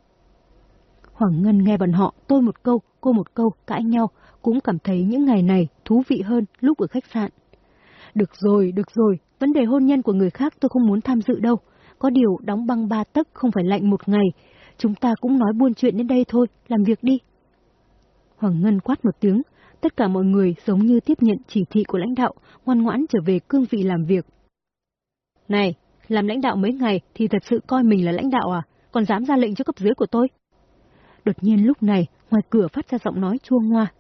Hoàng Ngân nghe bọn họ tôi một câu, cô một câu, cãi nhau, cũng cảm thấy những ngày này thú vị hơn lúc ở khách sạn. Được rồi, được rồi, vấn đề hôn nhân của người khác tôi không muốn tham dự đâu. Có điều đóng băng ba tấc không phải lạnh một ngày. Chúng ta cũng nói buôn chuyện đến đây thôi, làm việc đi. Hoàng Ngân quát một tiếng, tất cả mọi người giống như tiếp nhận chỉ thị của lãnh đạo, ngoan ngoãn trở về cương vị làm việc. Này, làm lãnh đạo mấy ngày thì thật sự coi mình là lãnh đạo à, còn dám ra lệnh cho cấp dưới của tôi. Đột nhiên lúc này, ngoài cửa phát ra giọng nói chua ngoa.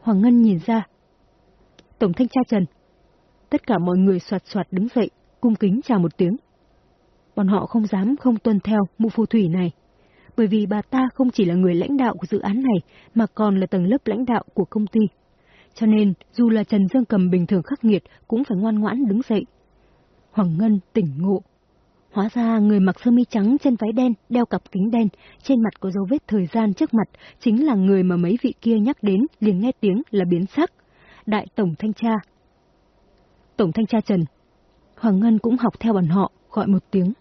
Hoàng Ngân nhìn ra. Tổng thanh tra Trần. Tất cả mọi người soạt soạt đứng dậy, cung kính chào một tiếng. Bọn họ không dám không tuân theo mụ phù thủy này bởi vì bà ta không chỉ là người lãnh đạo của dự án này, mà còn là tầng lớp lãnh đạo của công ty. Cho nên, dù là Trần Dương Cầm bình thường khắc nghiệt, cũng phải ngoan ngoãn đứng dậy. Hoàng Ngân tỉnh ngộ. Hóa ra người mặc sơ mi trắng chân váy đen, đeo cặp kính đen, trên mặt có dấu vết thời gian trước mặt, chính là người mà mấy vị kia nhắc đến liền nghe tiếng là biến sắc. Đại Tổng Thanh tra. Tổng Thanh tra Trần. Hoàng Ngân cũng học theo bọn họ, gọi một tiếng.